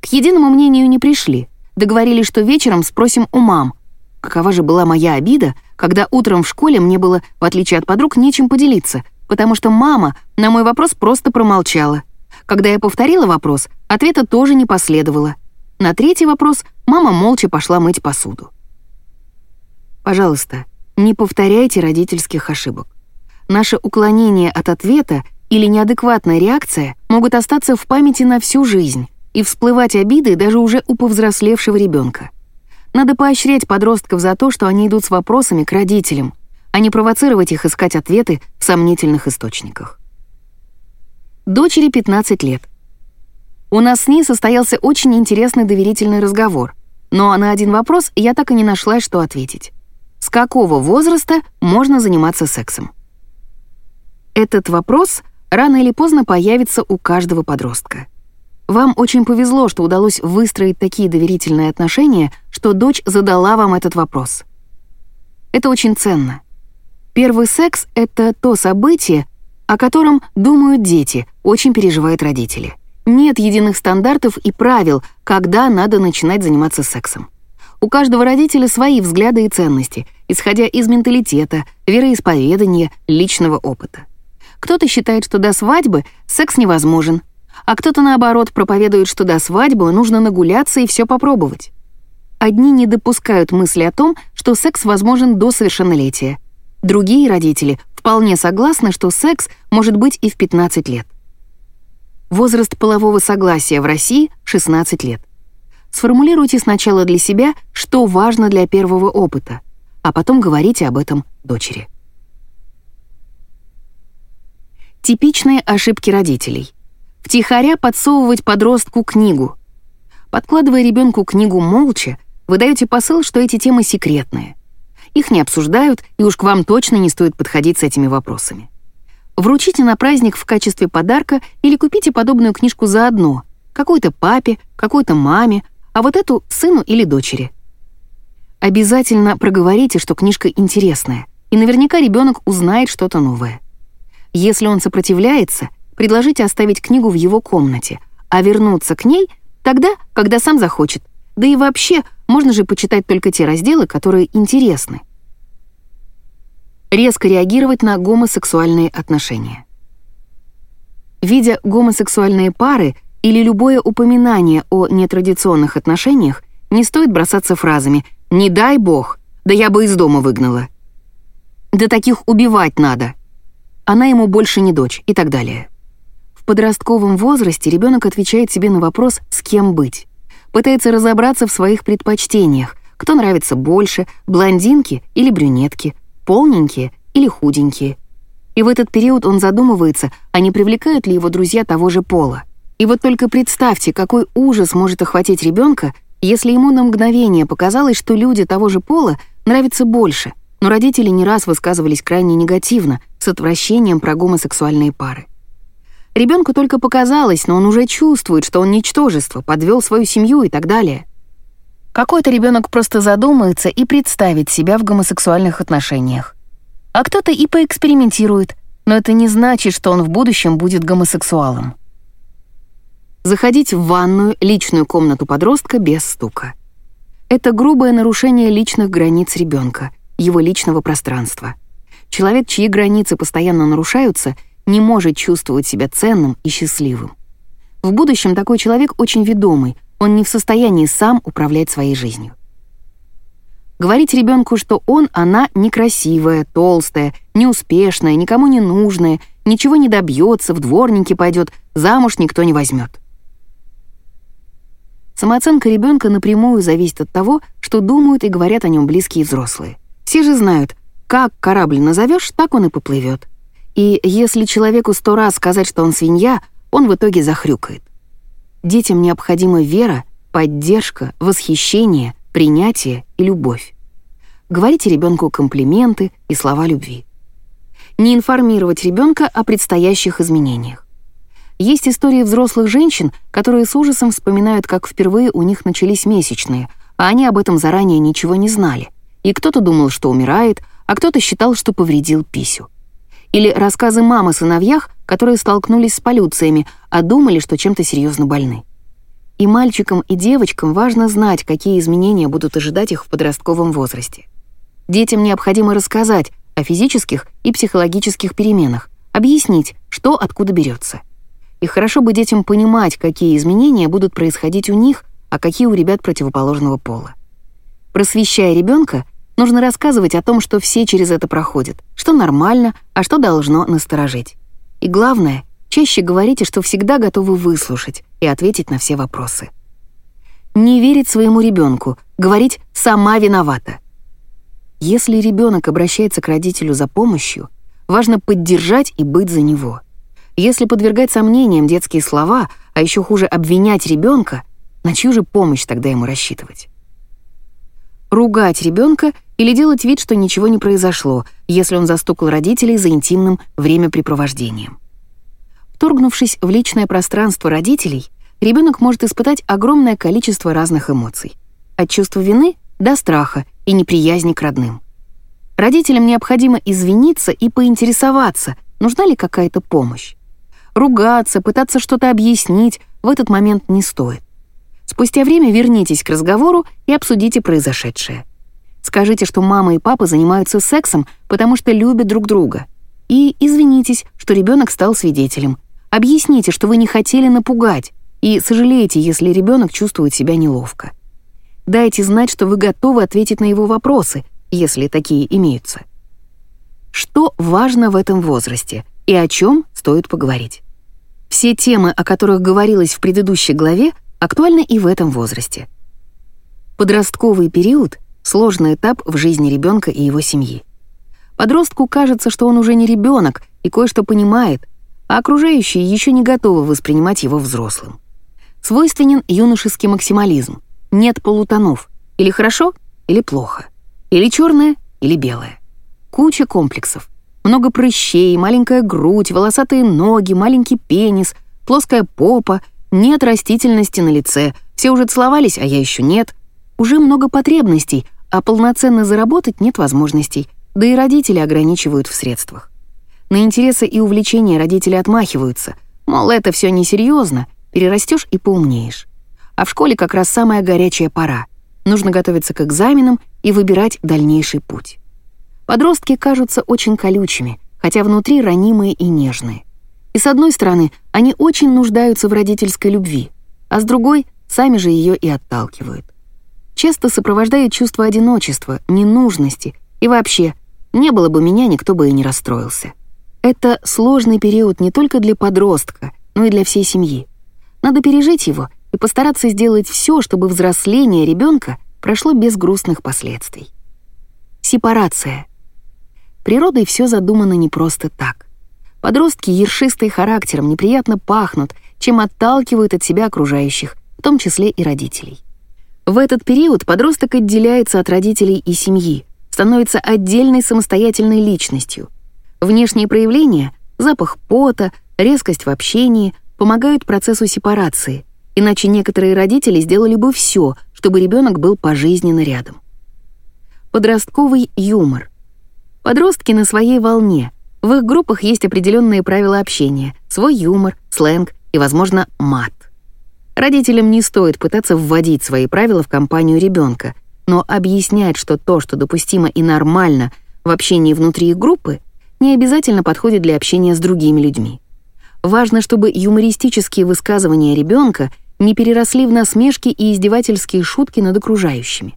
A: К единому мнению не пришли. Договорились, что вечером спросим у мам. Какова же была моя обида, когда утром в школе мне было, в отличие от подруг, нечем поделиться, потому что мама на мой вопрос просто промолчала. Когда я повторила вопрос, ответа тоже не последовало. На третий вопрос мама молча пошла мыть посуду. Пожалуйста, не повторяйте родительских ошибок. Наше уклонение от ответа или неадекватная реакция могут остаться в памяти на всю жизнь и всплывать обиды даже уже у повзрослевшего ребенка. Надо поощрять подростков за то, что они идут с вопросами к родителям, а не провоцировать их искать ответы в сомнительных источниках. Дочери 15 лет. У нас с ней состоялся очень интересный доверительный разговор, но на один вопрос я так и не нашла, что ответить. С какого возраста можно заниматься сексом? Этот вопрос рано или поздно появится у каждого подростка. Вам очень повезло, что удалось выстроить такие доверительные отношения, что дочь задала вам этот вопрос. Это очень ценно. Первый секс — это то событие, о котором думают дети, очень переживают родители. Нет единых стандартов и правил, когда надо начинать заниматься сексом. У каждого родителя свои взгляды и ценности, исходя из менталитета, вероисповедания, личного опыта. Кто-то считает, что до свадьбы секс невозможен, а кто-то, наоборот, проповедует, что до свадьбы нужно нагуляться и все попробовать. Одни не допускают мысли о том, что секс возможен до совершеннолетия. Другие родители вполне согласны, что секс может быть и в 15 лет. Возраст полового согласия в России — 16 лет. Сформулируйте сначала для себя, что важно для первого опыта, а потом говорите об этом дочери. Типичные ошибки родителей. Втихаря подсовывать подростку книгу. Подкладывая ребенку книгу молча, вы даете посыл, что эти темы секретные. Их не обсуждают, и уж к вам точно не стоит подходить с этими вопросами. Вручите на праздник в качестве подарка или купите подобную книжку заодно, какой-то папе, какой-то маме, а вот эту сыну или дочери. Обязательно проговорите, что книжка интересная, и наверняка ребенок узнает что-то новое. Если он сопротивляется, предложите оставить книгу в его комнате, а вернуться к ней тогда, когда сам захочет. Да и вообще, можно же почитать только те разделы, которые интересны. Резко реагировать на гомосексуальные отношения. Видя гомосексуальные пары, или любое упоминание о нетрадиционных отношениях, не стоит бросаться фразами «не дай бог», «да я бы из дома выгнала», «да таких убивать надо», «она ему больше не дочь» и так далее. В подростковом возрасте ребенок отвечает себе на вопрос «с кем быть?», пытается разобраться в своих предпочтениях, кто нравится больше, блондинки или брюнетки, полненькие или худенькие. И в этот период он задумывается, а не привлекают ли его друзья того же пола. И вот только представьте, какой ужас может охватить ребенка, если ему на мгновение показалось, что люди того же пола нравятся больше, но родители не раз высказывались крайне негативно, с отвращением про гомосексуальные пары. Ребенку только показалось, но он уже чувствует, что он ничтожество, подвел свою семью и так далее. Какой-то ребенок просто задумается и представит себя в гомосексуальных отношениях. А кто-то и поэкспериментирует, но это не значит, что он в будущем будет гомосексуалом заходить в ванную, личную комнату подростка без стука. Это грубое нарушение личных границ ребенка, его личного пространства. Человек, чьи границы постоянно нарушаются, не может чувствовать себя ценным и счастливым. В будущем такой человек очень ведомый, он не в состоянии сам управлять своей жизнью. Говорить ребенку, что он, она некрасивая, толстая, неуспешная, никому не нужная, ничего не добьется, в дворники пойдет, замуж никто не возьмет. Самооценка ребенка напрямую зависит от того, что думают и говорят о нем близкие взрослые. Все же знают, как корабль назовешь, так он и поплывет. И если человеку сто раз сказать, что он свинья, он в итоге захрюкает. Детям необходима вера, поддержка, восхищение, принятие и любовь. Говорите ребенку комплименты и слова любви. Не информировать ребенка о предстоящих изменениях. Есть истории взрослых женщин, которые с ужасом вспоминают, как впервые у них начались месячные, а они об этом заранее ничего не знали. И кто-то думал, что умирает, а кто-то считал, что повредил писю. Или рассказы мам о сыновьях, которые столкнулись с полюциями, а думали, что чем-то серьезно больны. И мальчикам, и девочкам важно знать, какие изменения будут ожидать их в подростковом возрасте. Детям необходимо рассказать о физических и психологических переменах, объяснить, что откуда берется. И хорошо бы детям понимать, какие изменения будут происходить у них, а какие у ребят противоположного пола. Просвещая ребенка, нужно рассказывать о том, что все через это проходят, что нормально, а что должно насторожить. И главное, чаще говорите, что всегда готовы выслушать и ответить на все вопросы. Не верить своему ребенку, говорить «сама виновата». Если ребенок обращается к родителю за помощью, важно поддержать и быть за него — если подвергать сомнениям детские слова, а еще хуже обвинять ребенка, на чью же помощь тогда ему рассчитывать? Ругать ребенка или делать вид, что ничего не произошло, если он застукал родителей за интимным времяпрепровождением. Вторгнувшись в личное пространство родителей, ребенок может испытать огромное количество разных эмоций. От чувства вины до страха и неприязни к родным. Родителям необходимо извиниться и поинтересоваться, нужна ли какая-то помощь. Ругаться, пытаться что-то объяснить в этот момент не стоит. Спустя время вернитесь к разговору и обсудите произошедшее. Скажите, что мама и папа занимаются сексом, потому что любят друг друга. И извинитесь, что ребенок стал свидетелем. Объясните, что вы не хотели напугать, и сожалеете, если ребенок чувствует себя неловко. Дайте знать, что вы готовы ответить на его вопросы, если такие имеются. Что важно в этом возрасте и о чем стоит поговорить? Все темы, о которых говорилось в предыдущей главе, актуально и в этом возрасте. Подростковый период — сложный этап в жизни ребенка и его семьи. Подростку кажется, что он уже не ребенок и кое-что понимает, а окружающие еще не готовы воспринимать его взрослым. Свойственен юношеский максимализм. Нет полутонов. Или хорошо, или плохо. Или черное, или белое. Куча комплексов. Много прыщей, маленькая грудь, волосатые ноги, маленький пенис, плоская попа, нет растительности на лице, все уже целовались, а я еще нет. Уже много потребностей, а полноценно заработать нет возможностей, да и родители ограничивают в средствах. На интересы и увлечения родители отмахиваются, мол, это все несерьезно, перерастешь и поумнеешь. А в школе как раз самая горячая пора. Нужно готовиться к экзаменам и выбирать дальнейший путь. Подростки кажутся очень колючими, хотя внутри ранимые и нежные. И с одной стороны, они очень нуждаются в родительской любви, а с другой, сами же ее и отталкивают. Часто сопровождает чувство одиночества, ненужности и вообще, не было бы меня, никто бы и не расстроился. Это сложный период не только для подростка, но и для всей семьи. Надо пережить его и постараться сделать все, чтобы взросление ребенка прошло без грустных последствий. Сепарация. Природой все задумано не просто так. Подростки ершистые характером, неприятно пахнут, чем отталкивают от себя окружающих, в том числе и родителей. В этот период подросток отделяется от родителей и семьи, становится отдельной самостоятельной личностью. Внешние проявления — запах пота, резкость в общении — помогают процессу сепарации, иначе некоторые родители сделали бы все, чтобы ребенок был пожизненно рядом. Подростковый юмор. Подростки на своей волне — в их группах есть определенные правила общения, свой юмор, сленг и, возможно, мат. Родителям не стоит пытаться вводить свои правила в компанию ребенка, но объяснять, что то, что допустимо и нормально в общении внутри их группы, не обязательно подходит для общения с другими людьми. Важно, чтобы юмористические высказывания ребенка не переросли в насмешки и издевательские шутки над окружающими.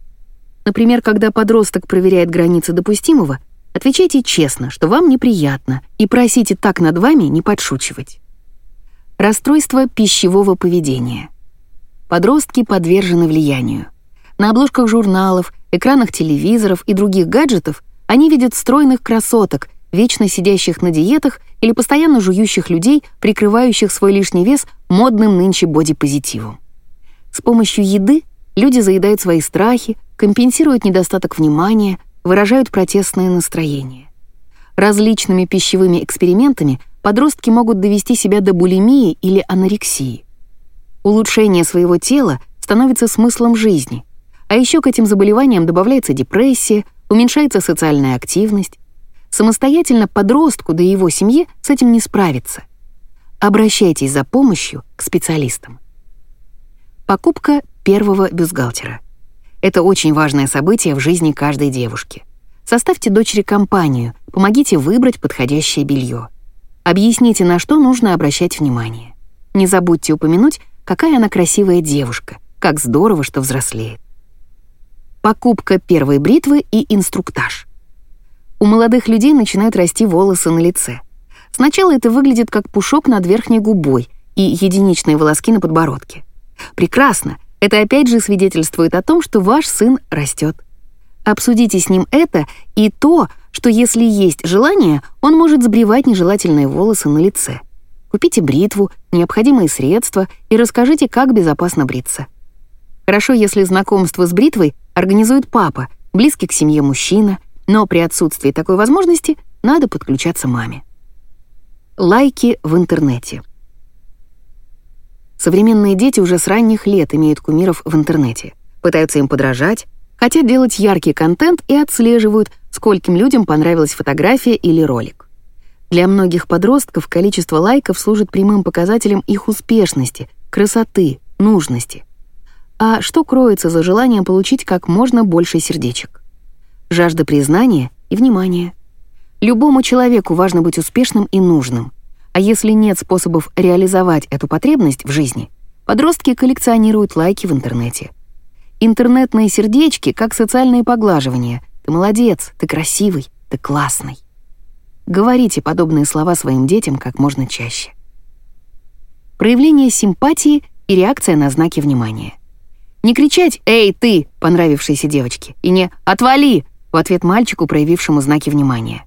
A: Например, когда подросток проверяет границы допустимого — Отвечайте честно, что вам неприятно, и просите так над вами не подшучивать. Расстройство пищевого поведения. Подростки подвержены влиянию. На обложках журналов, экранах телевизоров и других гаджетов они видят стройных красоток, вечно сидящих на диетах или постоянно жующих людей, прикрывающих свой лишний вес модным нынче бодипозитивом. С помощью еды люди заедают свои страхи, компенсируют недостаток внимания, выражают протестное настроение. Различными пищевыми экспериментами подростки могут довести себя до булимии или анорексии. Улучшение своего тела становится смыслом жизни, а еще к этим заболеваниям добавляется депрессия, уменьшается социальная активность. Самостоятельно подростку да его семье с этим не справиться. Обращайтесь за помощью к специалистам. Покупка первого бюстгальтера. Это очень важное событие в жизни каждой девушки. Составьте дочери компанию, помогите выбрать подходящее белье. Объясните, на что нужно обращать внимание. Не забудьте упомянуть, какая она красивая девушка, как здорово, что взрослеет. Покупка первой бритвы и инструктаж. У молодых людей начинают расти волосы на лице. Сначала это выглядит как пушок над верхней губой и единичные волоски на подбородке. Прекрасно, это опять же свидетельствует о том, что ваш сын растет. Обсудите с ним это и то, что если есть желание, он может сбривать нежелательные волосы на лице. Купите бритву, необходимые средства и расскажите, как безопасно бриться. Хорошо, если знакомство с бритвой организует папа, близкий к семье мужчина, но при отсутствии такой возможности надо подключаться маме. Лайки в интернете. Современные дети уже с ранних лет имеют кумиров в интернете, пытаются им подражать, хотят делать яркий контент и отслеживают, скольким людям понравилась фотография или ролик. Для многих подростков количество лайков служит прямым показателем их успешности, красоты, нужности. А что кроется за желанием получить как можно больше сердечек? Жажда признания и внимания — Любому человеку важно быть успешным и нужным. А если нет способов реализовать эту потребность в жизни, подростки коллекционируют лайки в интернете. Интернетные сердечки как социальные поглаживания. Ты молодец, ты красивый, ты классный. Говорите подобные слова своим детям как можно чаще. Проявление симпатии и реакция на знаки внимания. Не кричать «Эй, ты!» понравившейся девочке и не «Отвали!» в ответ мальчику, проявившему знаки внимания.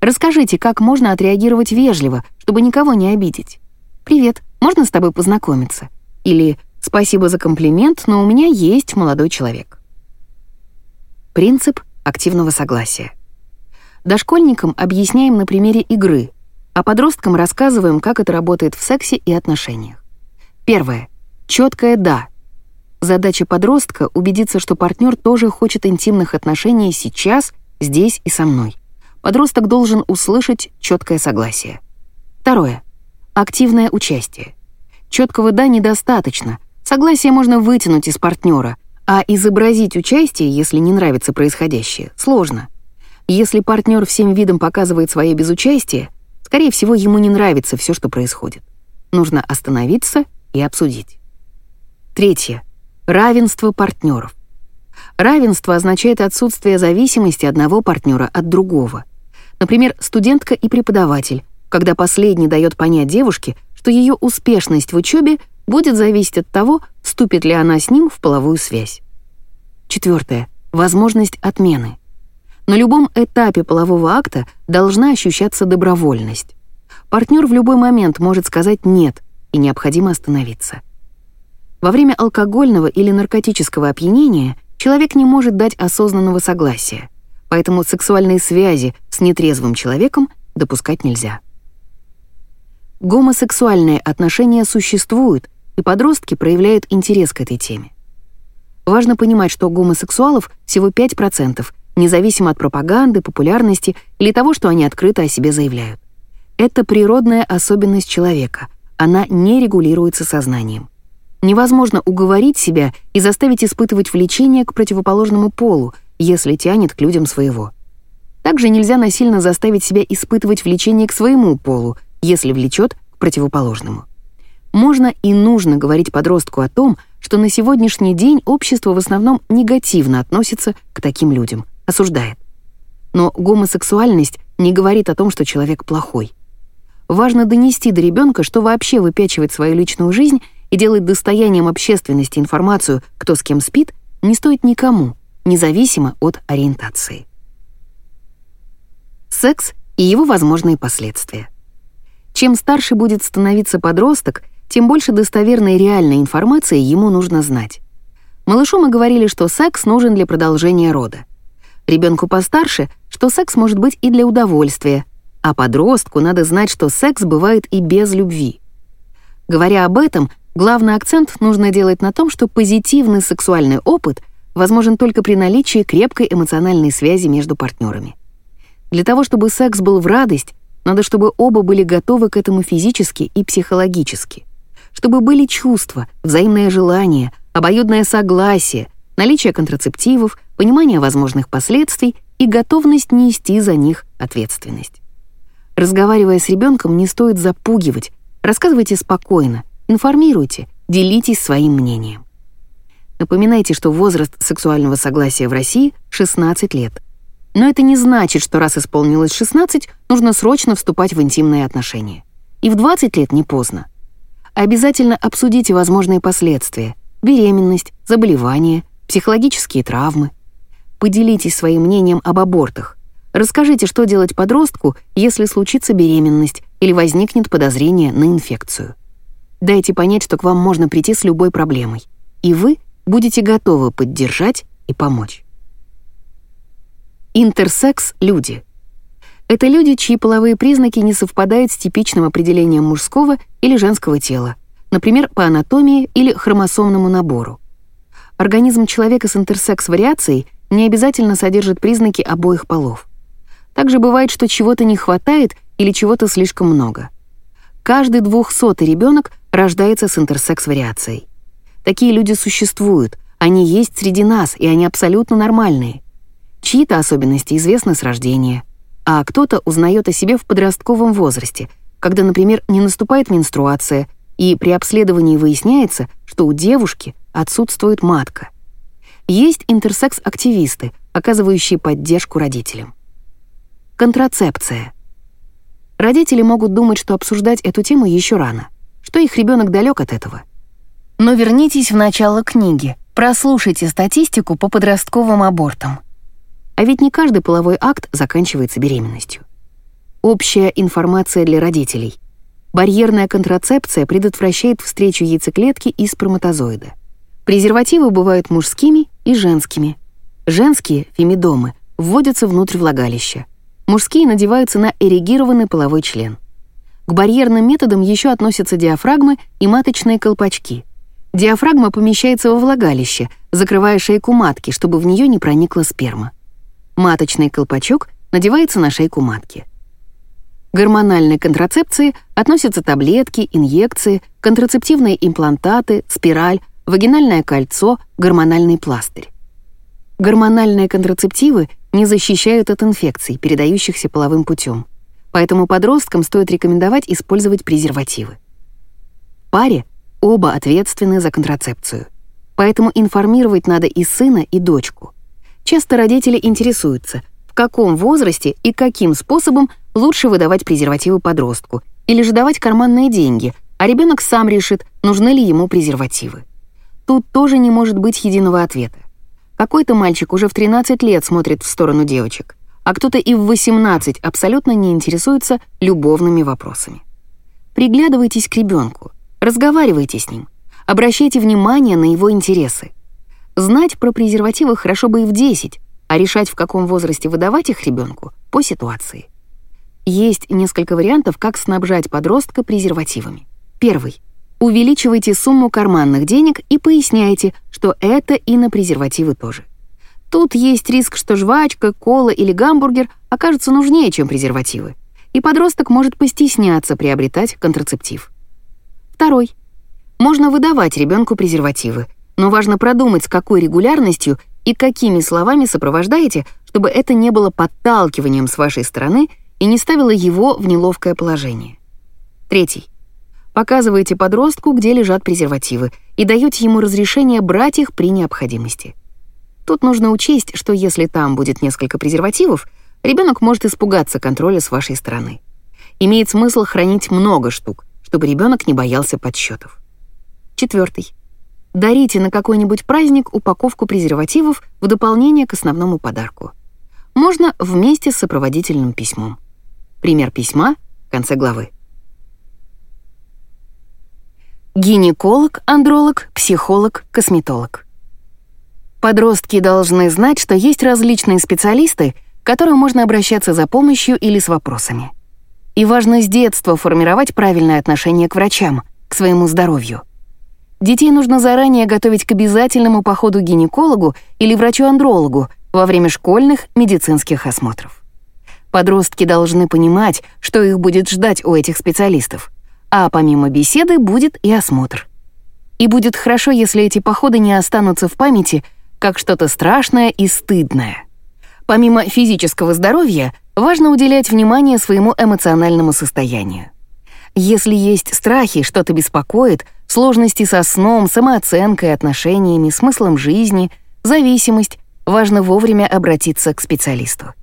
A: Расскажите, как можно отреагировать вежливо, чтобы никого не обидеть. «Привет, можно с тобой познакомиться?» Или «Спасибо за комплимент, но у меня есть молодой человек». Принцип активного согласия. Дошкольникам объясняем на примере игры, а подросткам рассказываем, как это работает в сексе и отношениях. Первое. Четкое «да». Задача подростка — убедиться, что партнер тоже хочет интимных отношений сейчас, здесь и со мной подросток должен услышать четкое согласие. Второе. Активное участие. Четкого «да» недостаточно. Согласие можно вытянуть из партнера, а изобразить участие, если не нравится происходящее, сложно. Если партнер всем видом показывает свое безучастие, скорее всего, ему не нравится все, что происходит. Нужно остановиться и обсудить. Третье. Равенство партнеров. Равенство означает отсутствие зависимости одного партнера от другого — Например, студентка и преподаватель, когда последний дает понять девушке, что ее успешность в учебе будет зависеть от того, вступит ли она с ним в половую связь. Четвертое. Возможность отмены. На любом этапе полового акта должна ощущаться добровольность. Партнер в любой момент может сказать «нет» и необходимо остановиться. Во время алкогольного или наркотического опьянения человек не может дать осознанного согласия поэтому сексуальные связи с нетрезвым человеком допускать нельзя. Гомосексуальные отношения существуют, и подростки проявляют интерес к этой теме. Важно понимать, что гомосексуалов всего 5%, независимо от пропаганды, популярности или того, что они открыто о себе заявляют. Это природная особенность человека, она не регулируется сознанием. Невозможно уговорить себя и заставить испытывать влечение к противоположному полу, если тянет к людям своего. Также нельзя насильно заставить себя испытывать влечение к своему полу, если влечет к противоположному. Можно и нужно говорить подростку о том, что на сегодняшний день общество в основном негативно относится к таким людям, осуждает. Но гомосексуальность не говорит о том, что человек плохой. Важно донести до ребенка, что вообще выпячивать свою личную жизнь и делать достоянием общественности информацию, кто с кем спит, не стоит никому, независимо от ориентации. Секс и его возможные последствия. Чем старше будет становиться подросток, тем больше достоверной реальной информации ему нужно знать. Малышу мы говорили, что секс нужен для продолжения рода. Ребенку постарше, что секс может быть и для удовольствия, а подростку надо знать, что секс бывает и без любви. Говоря об этом, главный акцент нужно делать на том, что позитивный сексуальный опыт — возможен только при наличии крепкой эмоциональной связи между партнерами. Для того, чтобы секс был в радость, надо, чтобы оба были готовы к этому физически и психологически. Чтобы были чувства, взаимное желание, обоюдное согласие, наличие контрацептивов, понимание возможных последствий и готовность нести за них ответственность. Разговаривая с ребенком, не стоит запугивать, рассказывайте спокойно, информируйте, делитесь своим мнением. Напоминайте, что возраст сексуального согласия в России — 16 лет. Но это не значит, что раз исполнилось 16, нужно срочно вступать в интимные отношения. И в 20 лет не поздно. Обязательно обсудите возможные последствия — беременность, заболевания, психологические травмы. Поделитесь своим мнением об абортах. Расскажите, что делать подростку, если случится беременность или возникнет подозрение на инфекцию. Дайте понять, что к вам можно прийти с любой проблемой. И вы — будете готовы поддержать и помочь. Интерсекс-люди. Это люди, чьи половые признаки не совпадают с типичным определением мужского или женского тела, например, по анатомии или хромосомному набору. Организм человека с интерсекс-вариацией не обязательно содержит признаки обоих полов. Также бывает, что чего-то не хватает или чего-то слишком много. Каждый двухсотый ребенок рождается с интерсекс-вариацией. Такие люди существуют, они есть среди нас, и они абсолютно нормальные. Чьи-то особенности известны с рождения, а кто-то узнает о себе в подростковом возрасте, когда, например, не наступает менструация, и при обследовании выясняется, что у девушки отсутствует матка. Есть интерсекс-активисты, оказывающие поддержку родителям. Контрацепция. Родители могут думать, что обсуждать эту тему еще рано, что их ребенок далек от этого. Но вернитесь в начало книги, прослушайте статистику по подростковым абортам. А ведь не каждый половой акт заканчивается беременностью. Общая информация для родителей. Барьерная контрацепция предотвращает встречу яйцеклетки и сперматозоида. Презервативы бывают мужскими и женскими. Женские, фемидомы, вводятся внутрь влагалища. Мужские надеваются на эрегированный половой член. К барьерным методам еще относятся диафрагмы и маточные колпачки. Диафрагма помещается во влагалище, закрывая шейку матки, чтобы в нее не проникла сперма. Маточный колпачок надевается на шейку матки. К гормональной контрацепции относятся таблетки, инъекции, контрацептивные имплантаты, спираль, вагинальное кольцо, гормональный пластырь. Гормональные контрацептивы не защищают от инфекций, передающихся половым путем, поэтому подросткам стоит рекомендовать использовать презервативы. В паре оба ответственны за контрацепцию, поэтому информировать надо и сына, и дочку. Часто родители интересуются, в каком возрасте и каким способом лучше выдавать презервативы подростку, или же давать карманные деньги, а ребенок сам решит, нужны ли ему презервативы. Тут тоже не может быть единого ответа. Какой-то мальчик уже в 13 лет смотрит в сторону девочек, а кто-то и в 18 абсолютно не интересуется любовными вопросами. Приглядывайтесь к ребенку, разговаривайте с ним, обращайте внимание на его интересы. Знать про презервативы хорошо бы и в 10, а решать, в каком возрасте выдавать их ребенку, по ситуации. Есть несколько вариантов, как снабжать подростка презервативами. Первый. Увеличивайте сумму карманных денег и поясняйте, что это и на презервативы тоже. Тут есть риск, что жвачка, кола или гамбургер окажутся нужнее, чем презервативы, и подросток может постесняться приобретать контрацептив. Второй. Можно выдавать ребенку презервативы, но важно продумать, с какой регулярностью и какими словами сопровождаете, чтобы это не было подталкиванием с вашей стороны и не ставило его в неловкое положение. Третий. Показывайте подростку, где лежат презервативы, и даете ему разрешение брать их при необходимости. Тут нужно учесть, что если там будет несколько презервативов, ребенок может испугаться контроля с вашей стороны. Имеет смысл хранить много штук, чтобы ребенок не боялся подсчетов. Четвертый. Дарите на какой-нибудь праздник упаковку презервативов в дополнение к основному подарку. Можно вместе с сопроводительным письмом. Пример письма в конце главы. Гинеколог, андролог, психолог, косметолог. Подростки должны знать, что есть различные специалисты, к которым можно обращаться за помощью или с вопросами. И важно с детства формировать правильное отношение к врачам, к своему здоровью. Детей нужно заранее готовить к обязательному походу к гинекологу или врачу-андрологу во время школьных медицинских осмотров. Подростки должны понимать, что их будет ждать у этих специалистов, а помимо беседы будет и осмотр. И будет хорошо, если эти походы не останутся в памяти как что-то страшное и стыдное. Помимо физического здоровья, важно уделять внимание своему эмоциональному состоянию. Если есть страхи, что-то беспокоит, сложности со сном, самооценкой, отношениями, смыслом жизни, зависимость, важно вовремя обратиться к специалисту.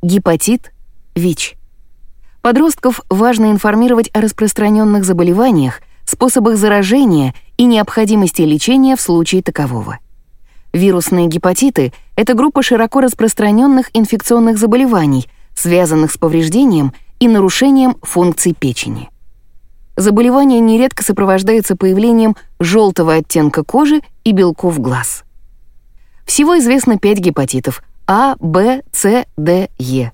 A: Гепатит, ВИЧ. Подростков важно информировать о распространенных заболеваниях, способах заражения и необходимости лечения в случае такового. Вирусные гепатиты — это группа широко распространенных инфекционных заболеваний, связанных с повреждением и нарушением функций печени. Заболевание нередко сопровождается появлением желтого оттенка кожи и белков глаз. Всего известно 5 гепатитов А, Б, С, Д, Е.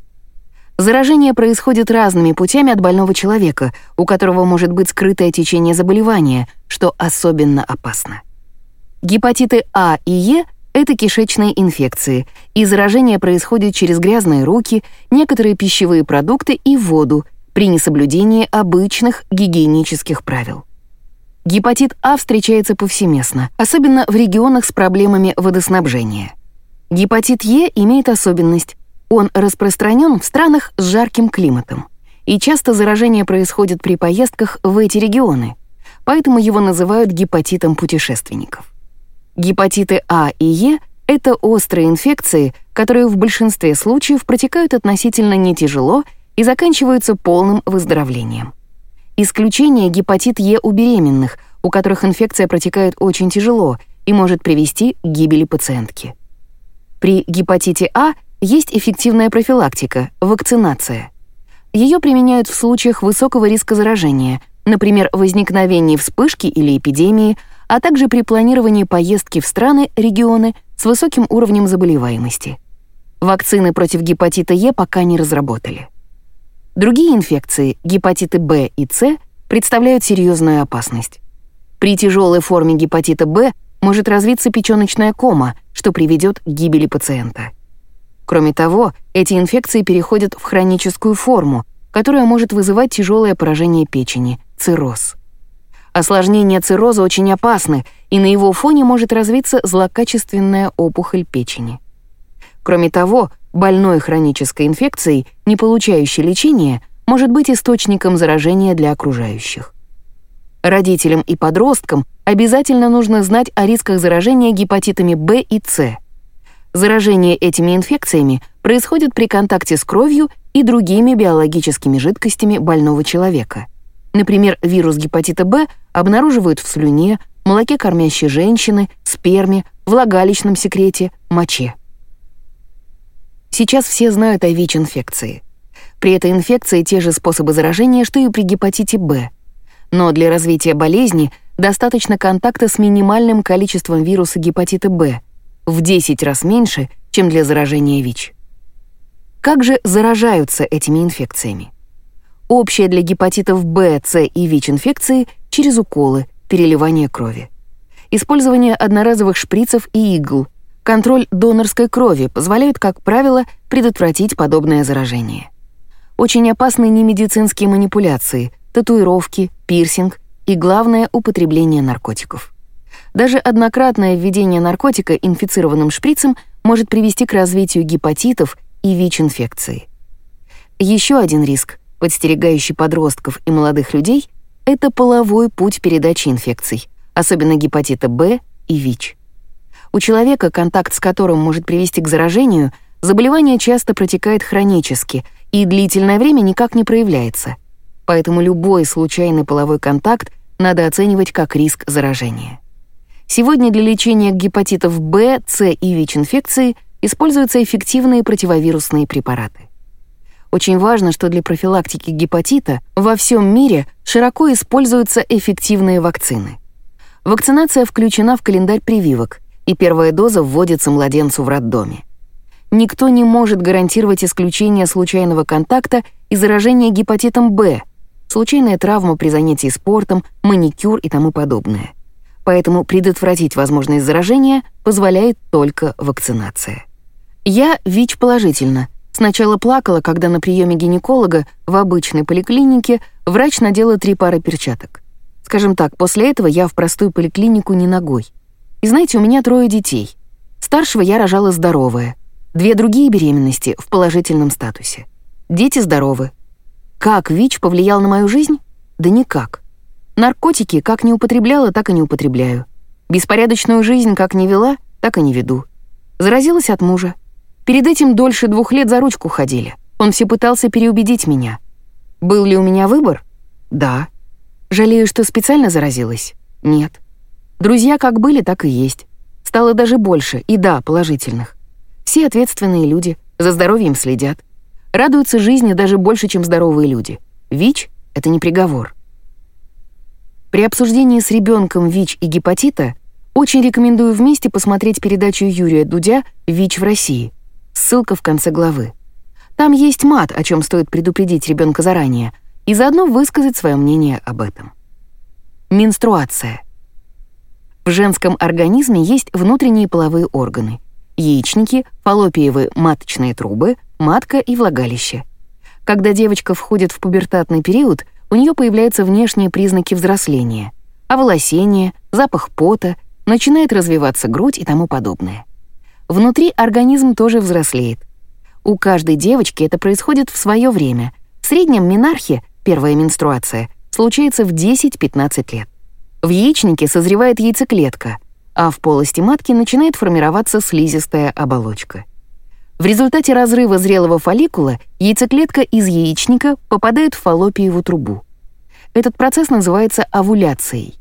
A: Заражение происходит разными путями от больного человека, у которого может быть скрытое течение заболевания, что особенно опасно. Гепатиты А и Е — это кишечные инфекции, и заражение происходит через грязные руки, некоторые пищевые продукты и воду при несоблюдении обычных гигиенических правил. Гепатит А встречается повсеместно, особенно в регионах с проблемами водоснабжения. Гепатит Е имеет особенность он распространен в странах с жарким климатом, и часто заражение происходит при поездках в эти регионы, поэтому его называют гепатитом путешественников. Гепатиты А и Е — это острые инфекции, которые в большинстве случаев протекают относительно не тяжело и заканчиваются полным выздоровлением. Исключение гепатит Е у беременных, у которых инфекция протекает очень тяжело и может привести к гибели пациентки. При гепатите А — есть эффективная профилактика — вакцинация. Ее применяют в случаях высокого риска заражения, например, возникновении вспышки или эпидемии, а также при планировании поездки в страны, регионы с высоким уровнем заболеваемости. Вакцины против гепатита Е пока не разработали. Другие инфекции, гепатиты Б и С, представляют серьезную опасность. При тяжелой форме гепатита Б может развиться печёночная кома, что приведет к гибели пациента. Кроме того, эти инфекции переходят в хроническую форму, которая может вызывать тяжелое поражение печени – цирроз. Осложнения цирроза очень опасны, и на его фоне может развиться злокачественная опухоль печени. Кроме того, больной хронической инфекцией, не получающий лечения, может быть источником заражения для окружающих. Родителям и подросткам обязательно нужно знать о рисках заражения гепатитами В и С – Заражение этими инфекциями происходит при контакте с кровью и другими биологическими жидкостями больного человека. Например, вирус гепатита Б обнаруживают в слюне, молоке кормящей женщины, сперме, влагалищном секрете, моче. Сейчас все знают о ВИЧ-инфекции. При этой инфекции те же способы заражения, что и при гепатите Б. Но для развития болезни достаточно контакта с минимальным количеством вируса гепатита Б — в 10 раз меньше, чем для заражения ВИЧ. Как же заражаются этими инфекциями? Общее для гепатитов В, С и ВИЧ-инфекции через уколы, переливание крови. Использование одноразовых шприцев и игл, контроль донорской крови позволяют, как правило, предотвратить подобное заражение. Очень опасны немедицинские манипуляции, татуировки, пирсинг и, главное, употребление наркотиков. Даже однократное введение наркотика инфицированным шприцем может привести к развитию гепатитов и ВИЧ-инфекции. Еще один риск, подстерегающий подростков и молодых людей, это половой путь передачи инфекций, особенно гепатита Б и ВИЧ. У человека, контакт с которым может привести к заражению, заболевание часто протекает хронически и длительное время никак не проявляется. Поэтому любой случайный половой контакт надо оценивать как риск заражения. Сегодня для лечения гепатитов Б, С и ВИЧ-инфекции используются эффективные противовирусные препараты. Очень важно, что для профилактики гепатита во всем мире широко используются эффективные вакцины. Вакцинация включена в календарь прививок, и первая доза вводится младенцу в роддоме. Никто не может гарантировать исключение случайного контакта и заражения гепатитом Б, случайная травма при занятии спортом, маникюр и тому подобное поэтому предотвратить возможность заражения позволяет только вакцинация. Я ВИЧ положительно. Сначала плакала, когда на приеме гинеколога в обычной поликлинике врач надела три пары перчаток. Скажем так, после этого я в простую поликлинику не ногой. И знаете, у меня трое детей. Старшего я рожала здоровая. Две другие беременности в положительном статусе. Дети здоровы. Как ВИЧ повлиял на мою жизнь? Да никак. Наркотики как не употребляла, так и не употребляю. Беспорядочную жизнь как не вела, так и не веду. Заразилась от мужа. Перед этим дольше двух лет за ручку ходили. Он все пытался переубедить меня. Был ли у меня выбор? Да. Жалею, что специально заразилась? Нет. Друзья как были, так и есть. Стало даже больше, и да, положительных. Все ответственные люди, за здоровьем следят. Радуются жизни даже больше, чем здоровые люди. ВИЧ — это не приговор. При обсуждении с ребенком ВИЧ и гепатита Очень рекомендую вместе посмотреть передачу Юрия Дудя «ВИЧ в России». Ссылка в конце главы. Там есть мат, о чем стоит предупредить ребенка заранее, и заодно высказать свое мнение об этом. Менструация. В женском организме есть внутренние половые органы — яичники, фаллопиевые маточные трубы, матка и влагалище. Когда девочка входит в пубертатный период, у нее появляются внешние признаки взросления — оволосение, запах пота, начинает развиваться грудь и тому подобное. Внутри организм тоже взрослеет. У каждой девочки это происходит в свое время. В среднем минархе, первая менструация, случается в 10-15 лет. В яичнике созревает яйцеклетка, а в полости матки начинает формироваться слизистая оболочка. В результате разрыва зрелого фолликула яйцеклетка из яичника попадает в фаллопиеву трубу. Этот процесс называется овуляцией.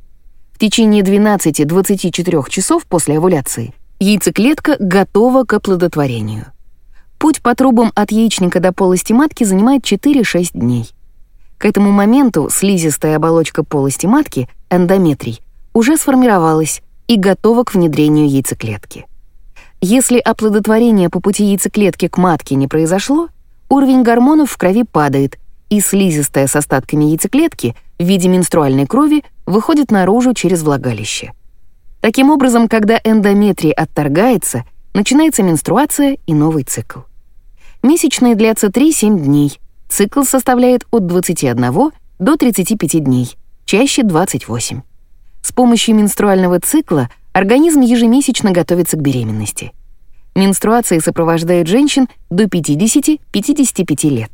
A: В течение 12-24 часов после овуляции яйцеклетка готова к оплодотворению. Путь по трубам от яичника до полости матки занимает 4-6 дней. К этому моменту слизистая оболочка полости матки, эндометрий, уже сформировалась и готова к внедрению яйцеклетки. Если оплодотворение по пути яйцеклетки к матке не произошло, уровень гормонов в крови падает, и слизистая с остатками яйцеклетки в виде менструальной крови выходит наружу через влагалище. Таким образом, когда эндометрий отторгается, начинается менструация и новый цикл. Месячные длятся 3-7 дней. Цикл составляет от 21 до 35 дней, чаще 28. С помощью менструального цикла организм ежемесячно готовится к беременности. Менструации сопровождают женщин до 50-55 лет.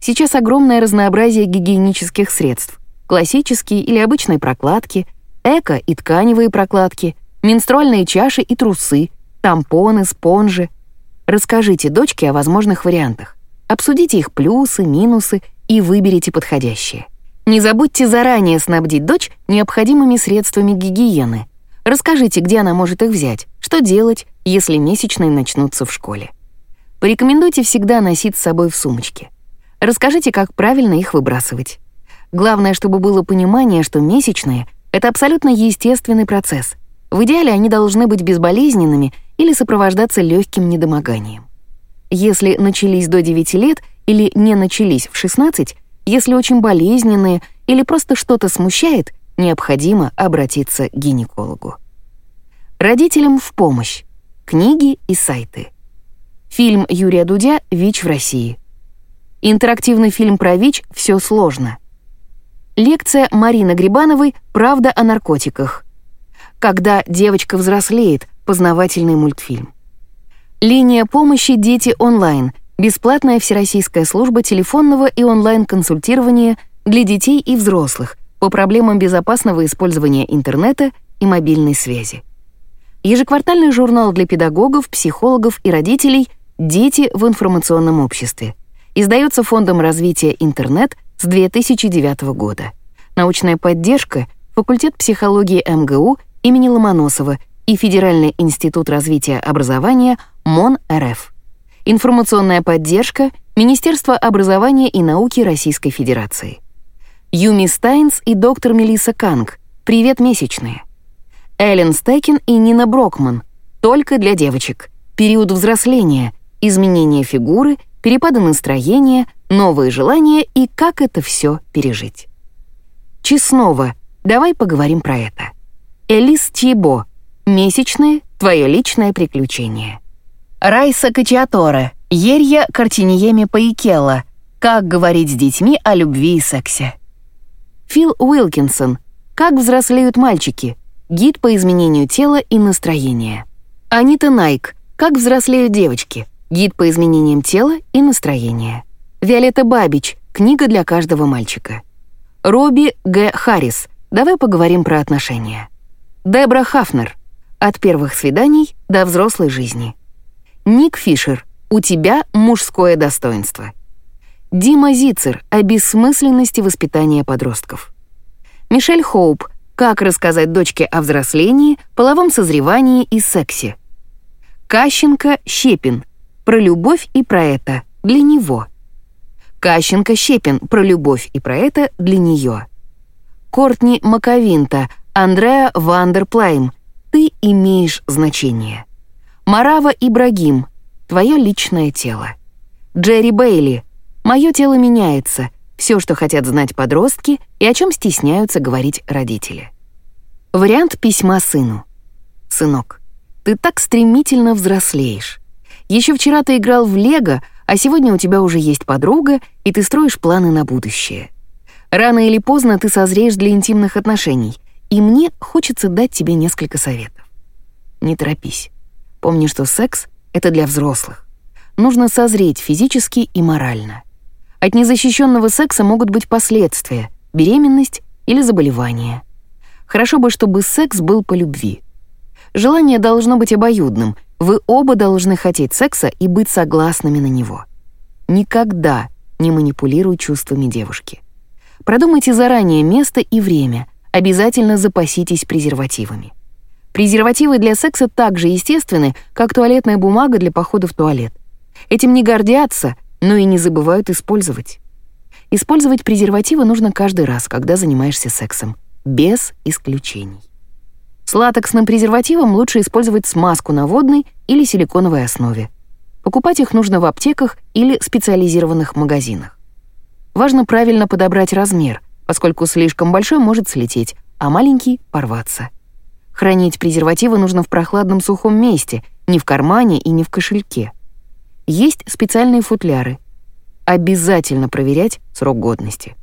A: Сейчас огромное разнообразие гигиенических средств, классические или обычные прокладки, эко- и тканевые прокладки, менструальные чаши и трусы, тампоны, спонжи, Расскажите дочке о возможных вариантах. Обсудите их плюсы, минусы и выберите подходящие. Не забудьте заранее снабдить дочь необходимыми средствами гигиены. Расскажите, где она может их взять, что делать, если месячные начнутся в школе. Порекомендуйте всегда носить с собой в сумочке. Расскажите, как правильно их выбрасывать. Главное, чтобы было понимание, что месячные — это абсолютно естественный процесс. В идеале они должны быть безболезненными или сопровождаться легким недомоганием. Если начались до 9 лет или не начались в 16, если очень болезненные или просто что-то смущает, необходимо обратиться к гинекологу. Родителям в помощь. Книги и сайты. Фильм Юрия Дудя «ВИЧ в России». Интерактивный фильм про ВИЧ «Все сложно». Лекция Марины Грибановой «Правда о наркотиках». Когда девочка взрослеет, познавательный мультфильм. Линия помощи «Дети онлайн» — бесплатная всероссийская служба телефонного и онлайн-консультирования для детей и взрослых по проблемам безопасного использования интернета и мобильной связи. Ежеквартальный журнал для педагогов, психологов и родителей «Дети в информационном обществе». Издается Фондом развития интернет с 2009 года. Научная поддержка — факультет психологии МГУ имени Ломоносова — и Федеральный институт развития образования МОН РФ. Информационная поддержка Министерства образования и науки Российской Федерации. Юми Стайнс и доктор Мелисса Канг. Привет, месячные. Эллен Стекин и Нина Брокман. Только для девочек. Период взросления, изменение фигуры, перепады настроения, новые желания и как это все пережить. Честного. Давай поговорим про это. Элис Тибо. Месячные — твое личное приключение. Райса Качиаторе, Ерья Картиньеми Паикелла. Как говорить с детьми о любви и сексе. Фил Уилкинсон. Как взрослеют мальчики. Гид по изменению тела и настроения. Анита Найк. Как взрослеют девочки. Гид по изменениям тела и настроения. Виолетта Бабич. Книга для каждого мальчика. Робби Г. Харрис. Давай поговорим про отношения. Дебра Хафнер. От первых свиданий до взрослой жизни. Ник Фишер. У тебя мужское достоинство. Дима Зицер. О бессмысленности воспитания подростков. Мишель Хоуп. Как рассказать дочке о взрослении, половом созревании и сексе. Кащенко Щепин. Про любовь и про это. Для него. Кащенко Щепин. Про любовь и про это. Для нее. Кортни Маковинта. Андреа Вандерплайм ты имеешь значение. Марава Ибрагим — твое личное тело. Джерри Бейли — мое тело меняется, все, что хотят знать подростки и о чем стесняются говорить родители. Вариант письма сыну. «Сынок, ты так стремительно взрослеешь. Еще вчера ты играл в лего, а сегодня у тебя уже есть подруга, и ты строишь планы на будущее. Рано или поздно ты созреешь для интимных отношений, и мне хочется дать тебе несколько советов. Не торопись. Помни, что секс — это для взрослых. Нужно созреть физически и морально. От незащищенного секса могут быть последствия — беременность или заболевание. Хорошо бы, чтобы секс был по любви. Желание должно быть обоюдным, вы оба должны хотеть секса и быть согласными на него. Никогда не манипулируй чувствами девушки. Продумайте заранее место и время, обязательно запаситесь презервативами. Презервативы для секса так же естественны, как туалетная бумага для похода в туалет. Этим не гордятся, но и не забывают использовать. Использовать презервативы нужно каждый раз, когда занимаешься сексом, без исключений. С латексным презервативом лучше использовать смазку на водной или силиконовой основе. Покупать их нужно в аптеках или специализированных магазинах. Важно правильно подобрать размер, поскольку слишком большой может слететь, а маленький — порваться. Хранить презервативы нужно в прохладном сухом месте, не в кармане и не в кошельке. Есть специальные футляры. Обязательно проверять срок годности.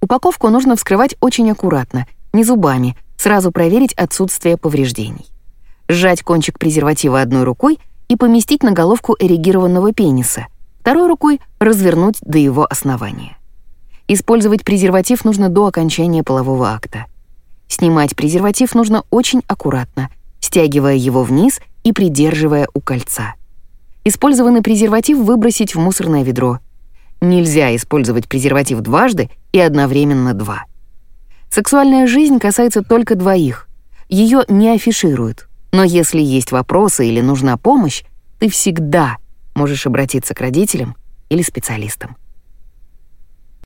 A: Упаковку нужно вскрывать очень аккуратно, не зубами, сразу проверить отсутствие повреждений. Сжать кончик презерватива одной рукой и поместить на головку эрегированного пениса, второй рукой развернуть до его основания. Использовать презерватив нужно до окончания полового акта. Снимать презерватив нужно очень аккуратно, стягивая его вниз и придерживая у кольца. Использованный презерватив выбросить в мусорное ведро. Нельзя использовать презерватив дважды и одновременно два. Сексуальная жизнь касается только двоих. Ее не афишируют. Но если есть вопросы или нужна помощь, ты всегда можешь обратиться к родителям или специалистам.